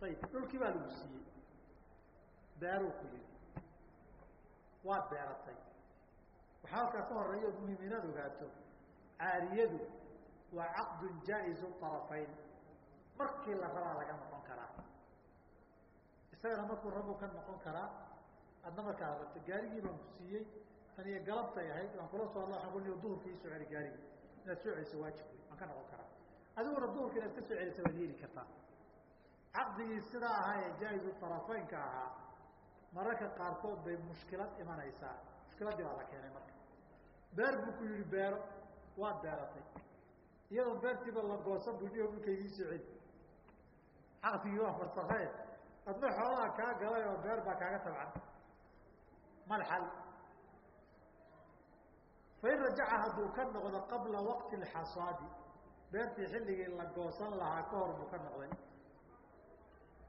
Ayib dhulkii baa lagu siiyey. Beeruu ku yidhi. Waad beeratay. Waxaa halkaa ka horreeya od muhiim inaad ogaato. Caariyadu waa caqdun jaa-izu طarafayn markii la rabaa laga noqon karaa. Isagana markuu rabu ka noqon karaa adna markaa rabto gaarigii baan ku siiyey tan iyo galabtay ahayd waan kula soo hadla duhurka ii soo celi gaarigi inaad soo celiso waajib wey waan ka noqon karaa adiguna duhurka inaad ka soo celisa waad yeeli kartaa. Caqdigii sidaa ahaa ee jaa-izu طarafaynka ahaa mararka qaarkood bay mushkilad imanaysaa. Mushkiladdii baa la keenay marka. Beer buu ku yihi beero waad beeratay. Iyadoo beertiiba la goosan bu niho dhulkaygii soo celi. Caqdigii waa farsakee adna xoolaha kaa galay oo beer baa kaaga tabcan mal xal fain rajaca hadduu ka noqdo qabla waqti اxasaadi beertii xilligii la goosan lahaa ka hor buu ka noqday.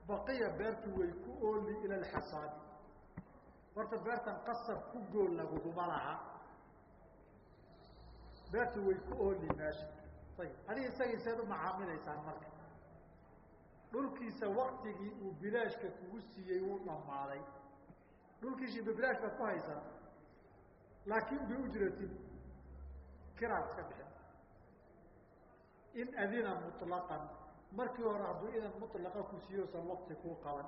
Baqiya beertu way ku ooli ila اxasaadi horta beertan qasab ku gool laguguma laha. Beertu way ku ooli meesha. Ayib adiga isagii seed u macaamilaysaan marka dhulkiisa waktigii uu bilaashka kugu siiyey wuu dhammaaday dhulkiisi bibilaash baad ku haysan laakin biujratin kiraad iska bixin. In adina muطlaqan markii hore hadduu idan muطlaqa ku siiyo san wakti kuu qaban.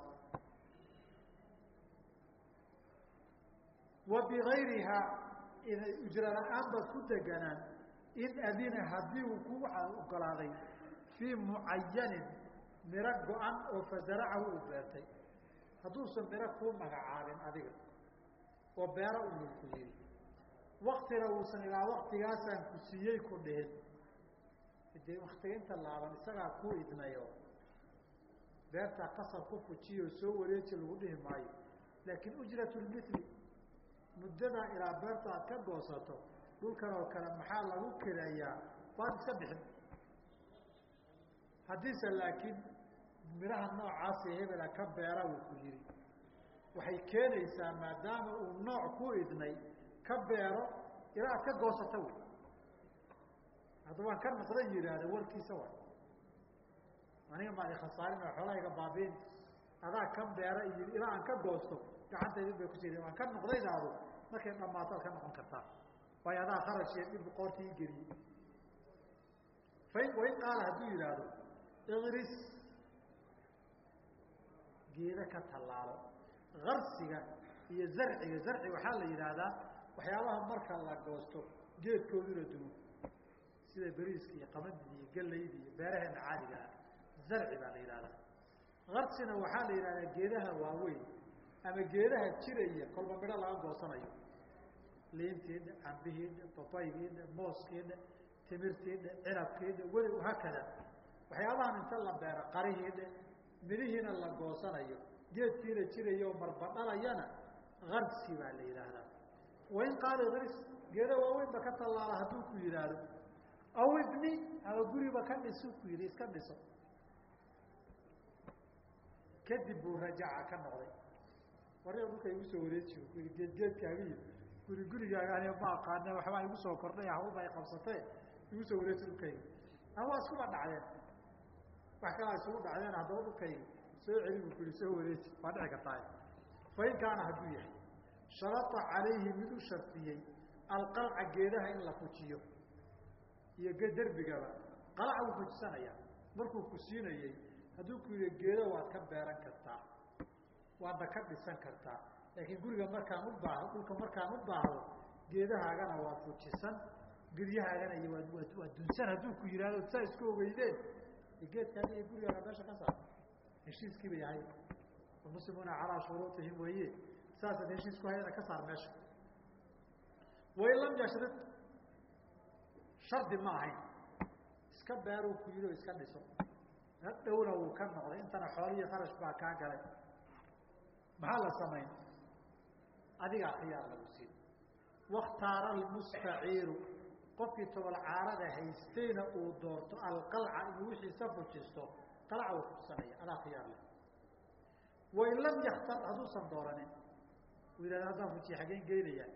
Wa bigayrihaa ujra la'aan baad ku deganaan in adina haddii uu ku ogolaaday fii mucayanin miro go-an oo fazaracahu uu beertay. Hadduusan miro kuu magacaabin adiga oo beero uu ku yihi waktina uusan ilaa waktigaasaan ku siiyey ku dhihin. Dee waktiga inta laaban isagaa ku idnayo beertaa qasab ku fujiyo soo wareeji lagu dhihi maayo. Laakiin ujrat lmili muddadaa ilaa beerta aad ka goosato dhulkan oo kale maxaa lagu kireeyaa waad iska bixin. Haddiise laakiin midhaha noocaasi hebela ka beera uu ku yihi waxay keenaysaa maadaama uu nooc ku idnay ka beero ilaa aad ka goosata wey. Hadda waan ka noqdan yidhaahda warkiisa wa aniga maadi khasaarin oo xoolahayga baabiin. Adaa kan beera iyo ilaa aan ka goosto gacantaydin bay ku jiri aan ka noqdaydaadu markay dhammaato ad ka noqon kartaa. Waayo adaa kharashee dhib qoortii geliyey fain wain qaala hadduu yidhaahdo iris geeda ka tallaalo. Karsiga iyo zarciga zarci waxaa la yidhaahdaa waxyaabaha marka la goosto geedkooduna dumo. Sida beriiska iyo qamadida iyo galayda iyo beeraheena caadiga ah zarci baa la yidhahdaa karsina waxaa la yidhahdaa geedaha waaweyn ama geedaha jiraya kolba midho laga goosanayo. Liintiidha cambihiidha babaygiidha mooskiidha timirtiidha cinabkiidha weli haakada waxyaabahan inta la beero qarihiidha midhihiina la goosanayo geedkiina jirayo marbadhalayana karsi baa la yidhaahdaa wain qaala ris geeda waaweynba ka tallaala hadduu ku yidhaahdo aw ibni ama guriba ka dhisu ku yidhi iska dhiso kadib buu rajaca ka noqday warya dhulka igu soo wareeji ku yii geed geedkaagiyo guri gurigaaga ani ma aqaane waxbaa igu soo kordhay hawlba ay qabsatee igu soo wareeji dhulkayga ama waa iskuba dhacdeen wax kalaa isugu dhacdeen haddaba dhulkayga soo celi bu ku yihi soo wareeji waa dhici kartaa fain kaana hadduu yahay sharata calayhi mid u shardiyey alqalca geedaha in la fujiyo iyo derbigaba. Qalac wuu fujisanaya markuu ku siinayey hadduu ku yihi geedo waad ka beeran kartaa. Waadna ka dhisan kartaa. Laakiin guriga markaan u baah dhulka markaan u baahdo geedahaagana waad fujisan guryahaagana iyo waad dunsan. Hadduu ku yihahdo saa isku ogeydeen. Geedkaaga iyo gurigaaga meesha ka saar. Heshiiskii bay ahayd. Almuslimuuna calaa shuruuطihim weeye saasaad heshiis ku hayana ka saar meesha. Wain lam yashrid shardi ma ahayn. Iska beeruu ku yihi o iska dhiso. Hadhowna wuu ka noqday intana xoolihi kharash baa kaa galay. Maxaa la samayn adigaa khiyaar lagu siin. Wakhtaara almustaciiru qofkii tobolcaarada haystayna uu doorto alqalca inuu wixiisa fujisto qalca uu fujsanaya adaa khiyaar leh. Wain lam yaktar hadduusan dooranin uu yihahda haddaan fujiye xaggeen geynayaa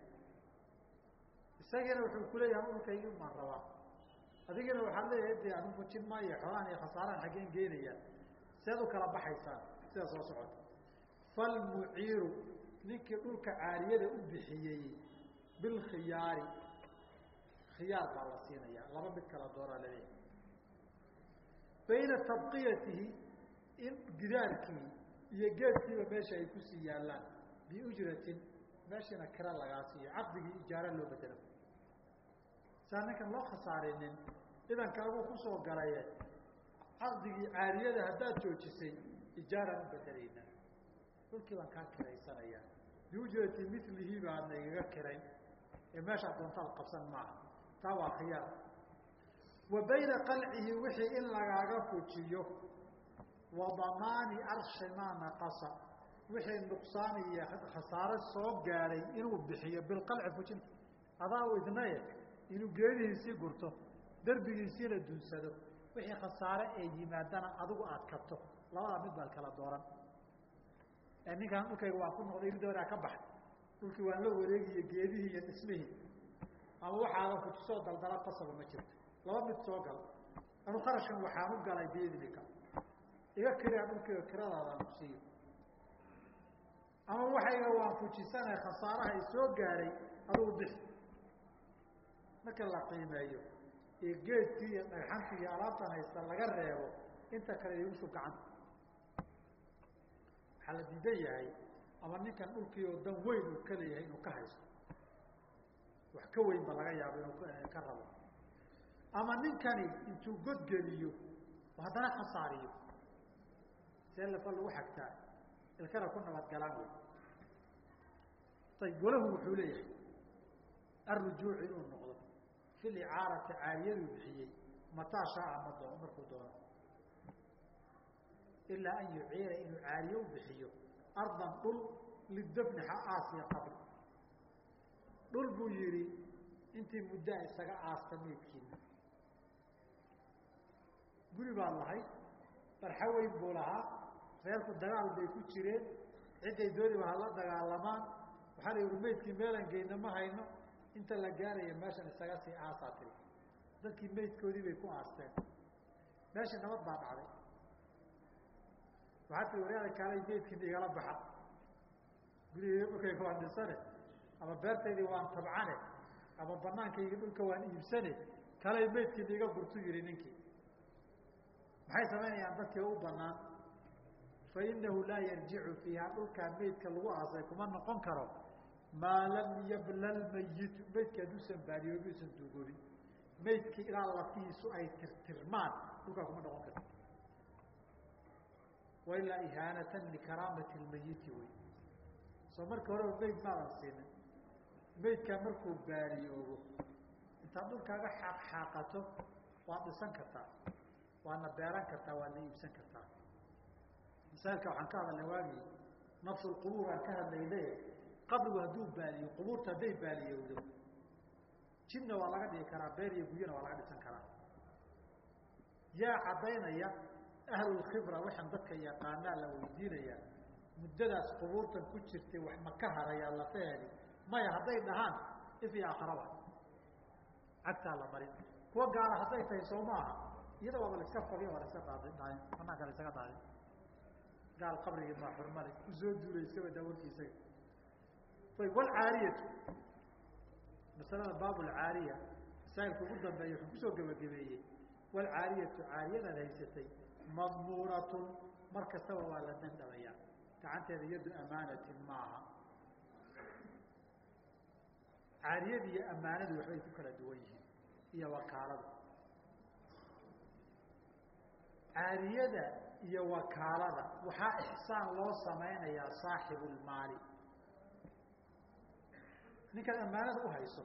isagiina wuxuu kuleeyahay dhulkaygii maan rabaa. Adigina waxaad leeyahay de anu fujin maayo xoolaan iyo khasaaraan xaggeen geynayaa seed u kala baxaysaan sida soo socota. Falmuciiru ninkii dhulka caariyada u bixiyey bilkhiyaari khiyaar baa la siinaya laba mid kala dooraa la leeyahay bayna tabqiyatihi in gidaarkii iyo geedkiiba meesha ay ku sii yaallaan biujratin meeshiina kira lagaa siiyo. Caqdigii ijaara loo bedelo. Saa ninkan loo khasaarinin idankaaguu ku soo galaye caqdigii caariyada haddaad joojisay ijaaraan u bedelayna dhulkii baan kaa kiraysanaya biujrati milihi baadna igaga kirayn ee meeshaa doontaad qabsan maaha. Taa waa khiyaar. Wa bayna qalcihi wixii in lagaaga fujiyo. Wa damaani arshi maa naqasa wixii nuqsaan iyo khasaare soo gaadhay inuu bixiyo bilqalci fujinta adaa u idnaye inuu geedihiisii gurto derbigiisiina dunsado wixii khasaare ee yimaadana adigu aada kabto. Labada mid baad kala dooran. Ninkaan dhulkayga waan ku noqday ridoodaa ka baxay. Dhulkii waan la wareegiyo geedihii iyo dhismihii. Ama waxaada fujisoo daldala qasaba ma jirto. Laba mid soo gal. Anu kharashkan waxaan u galay biidnika iga kiraa dhulkayga kiradaada nuqsiyo ama waxayga waan fujisane khasaaraha soo gaadhay adugu bixi marka la qiimeeyo ee geedkii iyo dhagxantii iyo alaabtan haysta laga reebo inta kale igusu gacanta waxaa la diidan yahay ama ninkan dhulkii oo dan weyn uu ka leeyahay inuu ka haysto. Wax ka weyn ba laga yaabo inuu ka rabo. Ama ninkani intuu godgeliyo haddana khasaariyo see lafa lagu xagtaa ilkana ku nabadgalaan wey ayib walahu wuxuu leeyahay arrujuuc inuu noqdo fi licaarati caariyaduu bixiyey mataa shaaa ma doono markuu doono. Ilaa an yuciira inuu caariye u bixiyo ardan dhul lidafni aasiya qabl dhul buu yihi intii muddaa isaga aasta meydkiina guri baad lahayd barxa weyn buu lahaa reerku dagaal bay ku jireen cidday dooniba hala dagaalamaan. Waxaa la meydkii meelan geyna ma hayno inta la gaaraya meeshan isaga sii aasaa tiri. Dadkii meydkoodii bay ku aasteen. Meeshii nabad baa dhacday. Waxaa tii waryaada kaalay geedkiina igala baxa. Gurigeyga dhulkayga waan dhisane ama beertaydii waan tabcane ama banaankayga dhulka waan iibsane kalay meydkiina iga gurtu yihi ninkii. Maxay samaynayaan dadkii u banaan fainahu laa yarjicu fiiha dhulkaa meydka lagu aasay kuma noqon karo maa lam yablal mayitu meydka hadduusan baadiyoobi usan duugoobin meydkii ilaa lafihiisu ay tirtirmaan dhulkaa kuma noqon karto wailaa ihaanatan likaraamati lmayiti wey soo marka horeba meyd maadan siinin meydkaa markuu baadiyoobo intaad dhulkaaga xaaq xaaqato waad dhisan kartaa waadna beeran kartaa waadna iibsan kartaa masaailka waxaan ka hadalnay waagii nafsulqubuur aan ka hadlayne qabrigu hadduu baaliyo qubuurta hadday baaliyowdo jibna waa laga dhigi karaa beer iyo guryana waa laga dhisan karaa. Yaa caddaynaya ahlulkhibra waxaan dadka yaqaanaa la weydiinaya muddadaas qubuurtan ku jirtay wax ma ka harayaa lafaheedi maya hadday dhahaan if iyo cagtaa la marin. Kuwa gaala hadday tahay soo maaha iyada waaba la iska fogin waa la iska daadin banaanka la isaga daadin gaal qabrigii maa xurmale ku soo duulay iska badaa warkiisaga ayb walcaariyatu masalada baabulcaariya masaa'ilka ugu dambeeya wuxuu ku soo gebagabeeyey walcaariyatu caariyadaad haysatay madmuunatun mar kastaba waa la dandhabayaa gacanteeda yaddu amaanatin maaha. Caariyada iyo amaanadu waxbay ku kala duwan yihiin iyo wakaalada caariyada iyo wakaalada. Waxaa ixsaan loo samaynayaa saaxibu lmaali ninkaad ammaanada u hayso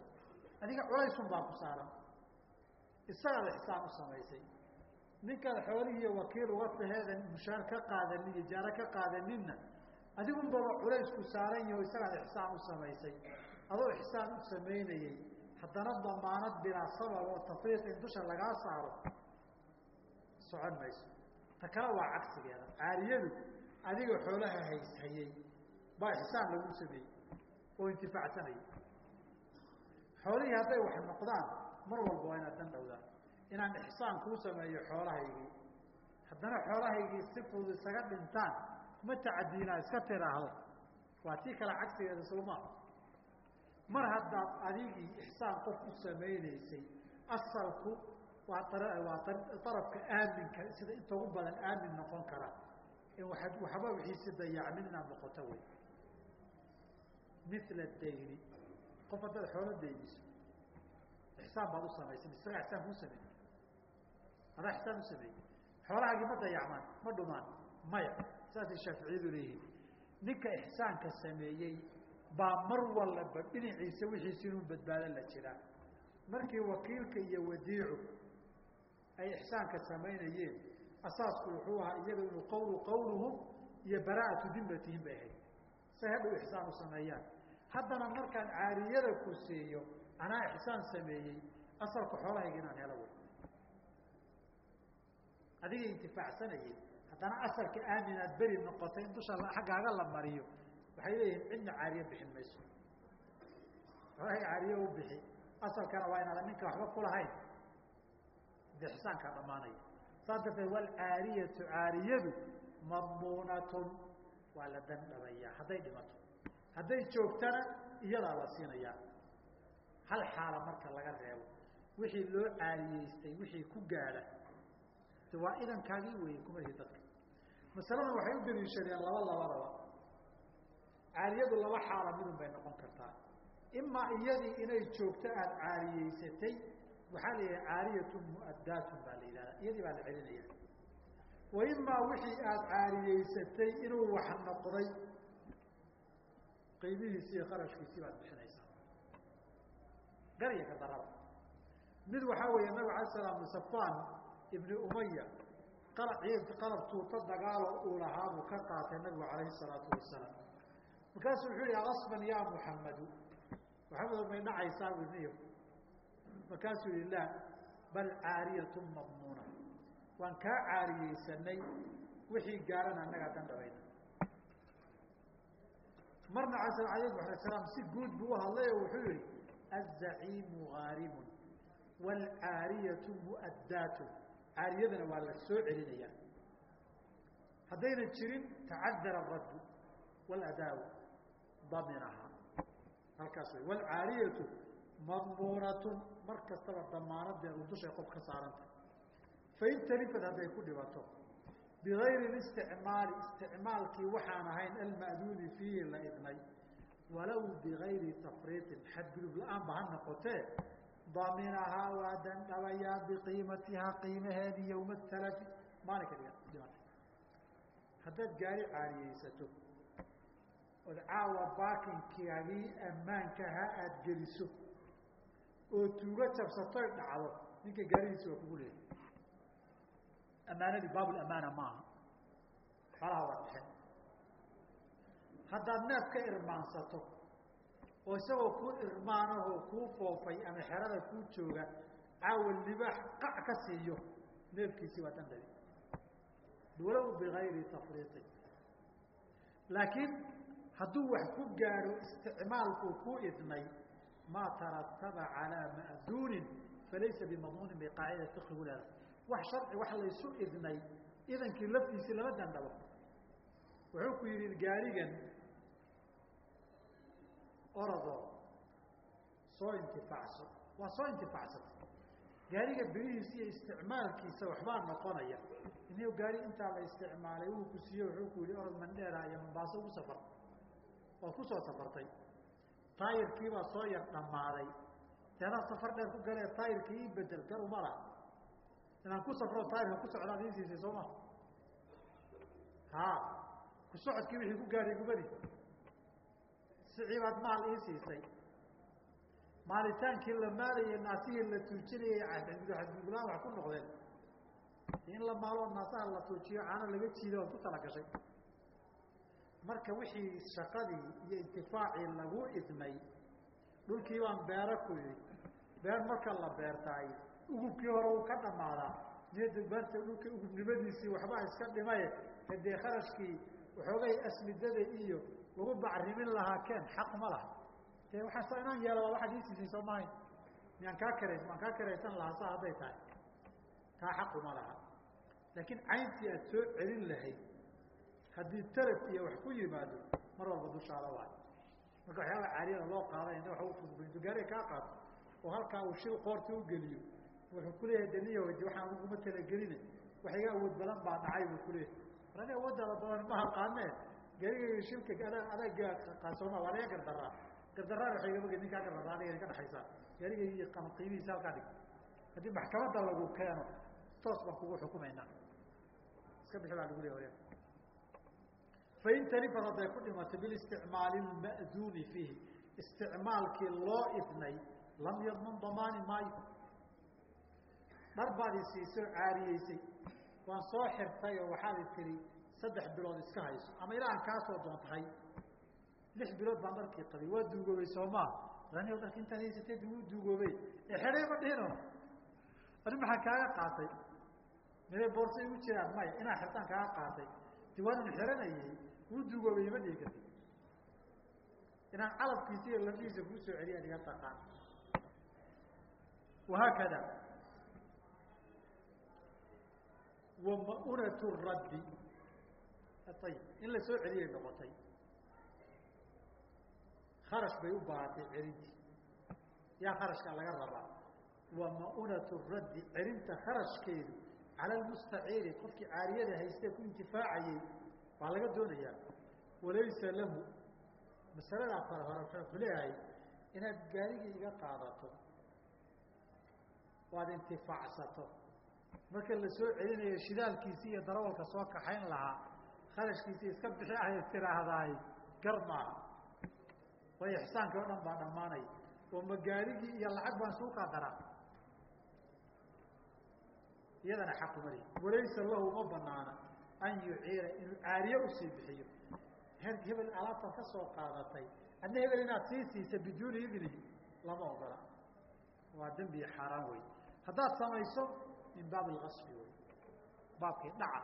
adiga culaysun baa ku saaran. Isagaad ixsaan u samaysay. Ninkaad xoolihiiyo wakiil uga taheedan mushaar ka qaadanin iyo jaaro ka qaadaninna adigunbaba culaysku saaran yaho isagaad ixsaan u samaysay. Adoo ixsaan u samaynayey haddana damaanad bilaa sabab oo tafriiq in dusha lagaa saaro socon mayso. Ta kale waa cagsigeeda. Caariyadu adiga xoolaha hayshayey baa ixsaan lagu sameeyey oo intifaacsanayay xoolihii hadday wax noqdaan mar walba waa inaad dan dhowdaan inaan ixsaan kuu sameeyo xoolahaygii. Haddana xoolahaygii si fudud isaga dhintaan ma tacadiinaa iska tiraahdo. Waa tii kale cagsigeeda soomaa mar haddaad adigii ixsaan qof u samaynaysay asalku waa waa arafka aaminka sida inta ugu badan aamin noqon kara. In waxba wixiisi dayacmin inaad noqoto wey. Mila dayni. Qof haddaad xoolo dayniso ixsaan baad u samaysay isagaa ixsaan kuu sameeyey adaa ixsaan u sameeyey xoolahaagii ma dayacmaan ma dhumaan maya. Saasay shaaficiyadu leeyihiin. Ninka ixsaanka sameeyey baa mar walaba dhinaciisa wixiisi inuu badbaado la jiraa markii wakiilka iyo wadiicu ay ixsaanka samaynayeen. Asaasku wuxuu ahaa iyaga inuu qawlu qawluhum iyo baraa'atu dimatihim bay ahayd. Say hadhow ixsaan u sameeyaan. Haddana markaan caariyada ku anaa ixsaan sameeyey asalka xoolahayga inaan helo wey adiga intifaacsanayey haddana asalka aaminaad beri noqotay in dusha xaggaaga la mariyo waxay leeyihiin cidna caariye bixin mayso. Xoolahay caariye u bixi. Asalkana waa inaadan ninka waxba kulahayn de ixsaankaa dhamaanaya saas darteed walcaariyatu caariyadu madmuunatun waa la dandhabayaa hadday dhimato. Hadday joogtana iyadaa la siinayaa. Hal xaala marka laga reebo wixii loo caariyeystay wixii ku gaadha de waa idankaagii weeye kumaihi dadka. Masaladan waxay u daliishadeen laba labadaba. Caariyadu laba xaala midun bay noqon kartaa. Imaa iyadii inay joogto aada caariyeysatay waxaa la yidhaha caariyatun mu'addaatun baa la yidhahdaa iyadii baa la celinaya. Wa imaa wixii aada caariyeysatay inuu wax noqday qiimihiisi iyo qarashkiisii baad bixinaysaa. Gar iyo kadaraba mid waxaa weeye nabig alay slam safan ibni umaya qalab qalab tuuto dagaalo uu lahaa buu ka qaatay nabigu calayhi salaatu wasalaam. Markaasuu wuxuu yihi asban ya muxamadu maxamedo may dhacaysaa winiyo markaasuu yihi laa bal caariyatu madmuuna. Waan kaa caariyeysanay wixii gaarana annagaa dandhabayna marna ala alayh ala salaam si guud buu uhadlay oo wuxuu yihi azaciimu gaarimun waalcaariyatu mu'addaatu. Caariyadana waa la soo celinaya haddayna jirin tacadara raddu waladaawu daminahaa halkaas wey waalcaariyatu madmuunatun mar kastaba damaanadeedu dushay qof ka saarantah fain talifad hadday ku dhibato bigayri isticmaali isticmaalkii waxaan ahayn alma'duuni fiihi la idnay walow bigayri tafriiطin xadgudub la'aan ba ha noqotee daminahaa waa dandhabayaa biqiimatihaa qiimaheedi yowma talafi maalinka dhimata haddaad gaari caariyeysato ood caawa baakinkaagii ammaankaha aada geliso oo tuugo jabsatoy dhacdo ninka gaarihiisa waa kugu leehay amaanadii baabulamaana maaha. Xoolaha waa dhexen haddaad neef irmaansato oo isagoo kuu irmaanahoo kuu foofay ama xerada kuu jooga caawa libaax qac ka siiyo neefkiisii waa dandhabi walow bigayri tafriiطin laakiin hadduu wax ku gaadho isticmaalkuu ku idnay maa tarataba calىa ma'duunin falaysa bimadmuunin bay qaacida fiqigu leedahay. Wax sharci wax laysu idnay idankii laftiisii lama dandhabo wuxuu ku yihi gaarigan orodo soo intifaacso waa soo intifaacsatay gaariga berihiisa iyo isticmaalkiisa waxbaa noqonaya. In gaari intaa la isticmaalay uu ku siiye wuxuu ku yihi orod mandheera iyo mombaaso ugu safar. Waad ku safartay taayirkiibaa soo yar dhammaaday. Deanaa safar dheer ku galee taayirkii ii bedel gar uma inaan ku safro taayirka ku socdaad ii siisay soo ma. Ha ku socodkii wixii ku gaadhay gubadi. Sicibaad maal ii siisay. Maalitaankii la maalayay naasihii la tuujinayay xadgudgulaan wax ku noqdeen. In la maaloo naasaha la tuujiyo caano laga jiido ood ku talagashay marka wixii shaqadii iyo intifaacii lagu idmay dhulkii baan beero ku yidhi. Beer marka la beertaay ugubkii hore uu ka dhammaadaa niyadda beerta dhulka ugubnimadiisii waxbaa iska dhimaye. Hadee kharashkii waxoogay asmidada iyo lagu bacrimin lahaa keen xaq ma laha. De waxaas inaan yeelo waa waxaad iisiisay soo mahayn miyaan kaa karays maan kaa karaysan lahaa saa hadday tahay. Taa xaquma laha. Laakiin cayntii aad soo celin lahayd haddii talaf iyo wax ku yimaado mar walba dushaada waay. Marka waxyaaba caariyada loo qaaday ina wa ufudbaynto gaariga kaa qaato oo halkaa uu shil qoorta ugeliyo wuxuu kuleeyahay daniya waxaan uguma talagelina wax iga awood badan baa dhacay buu kuleeyahay mar ani awooddaada badan ma haqaanee gaariga shilka adag qaasoma waa laga gardaraa gardaraan waay igama ninkaa gardaraa adiga ka dhexaysaa gaariga iyo qiimihiisa halkaa dhig haddii maxkamadda lagu keeno toos baan kugu xukumaynaa. Iska bixi baa lagu leeya fain talifad hadday ku dhimatay bilisticmaali lma'duuni fiihi isticmaalkii loo idnay lam yadman damaani maayo dhar baad i siisay oo caariyeysay waan soo xirtay oo waxaad tiri saddex bilood iska hayso ama ilaahan kaasoo doontahay lix bilood baan dharkii qabay waa duugoobay soomaa ani dharki intaad haysatee wuu duugoobey ee xedhay ma dhihino ani maxaa kaaga qaatay miday boorsa igu jiraan maya inaa xirtaan kaaga qaatay di waan in xiranayay wuu duugoobay ma dhihi karti inaan calabkiisa iyo lafihiisa kuu soo celiya iga taqaan wahaakada wamaunat raddi ayib in la soo celiyay noqotay. Kharash bay u baahatay celintii. Yaa kharashka laga rabaa. Wamaunat raddi celinta kharashkeedu cala lmustaciiri qofkii caariyada haystee ku intifaacayey baa laga doonayaa walaysa lahu masaladaa fara hore inaad gaarigii iga qaadato o ad intifaacsato marka la celinayo shidaalkiisi iyo darawalka soo kaxayn lahaa kharashkiisi iska bixi tiraahdaay gar maaha way ixsaankii o dhan baa dhammaanaya oo magaarigii iyo lacag baan suukaa daraa iyadana xaqumali walaysa lahu ma banaana an yuciira inuu caariye u sii bixiyo. Hebel alaabtan ka soo qaadatay adna hebel inaad sii siisa biduuni idnihi lama ogola waa dembi xaaraan wey haddaad samayso min baab اlgasbi wey baabkii dhaca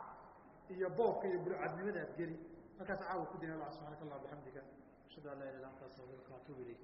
iyo boobka iyo burcadnimada ad geli. Markaas caawa ku dina subxaanaka allah bixamdika ashhadu an laa ilah illa anta astafirka atuub ilayk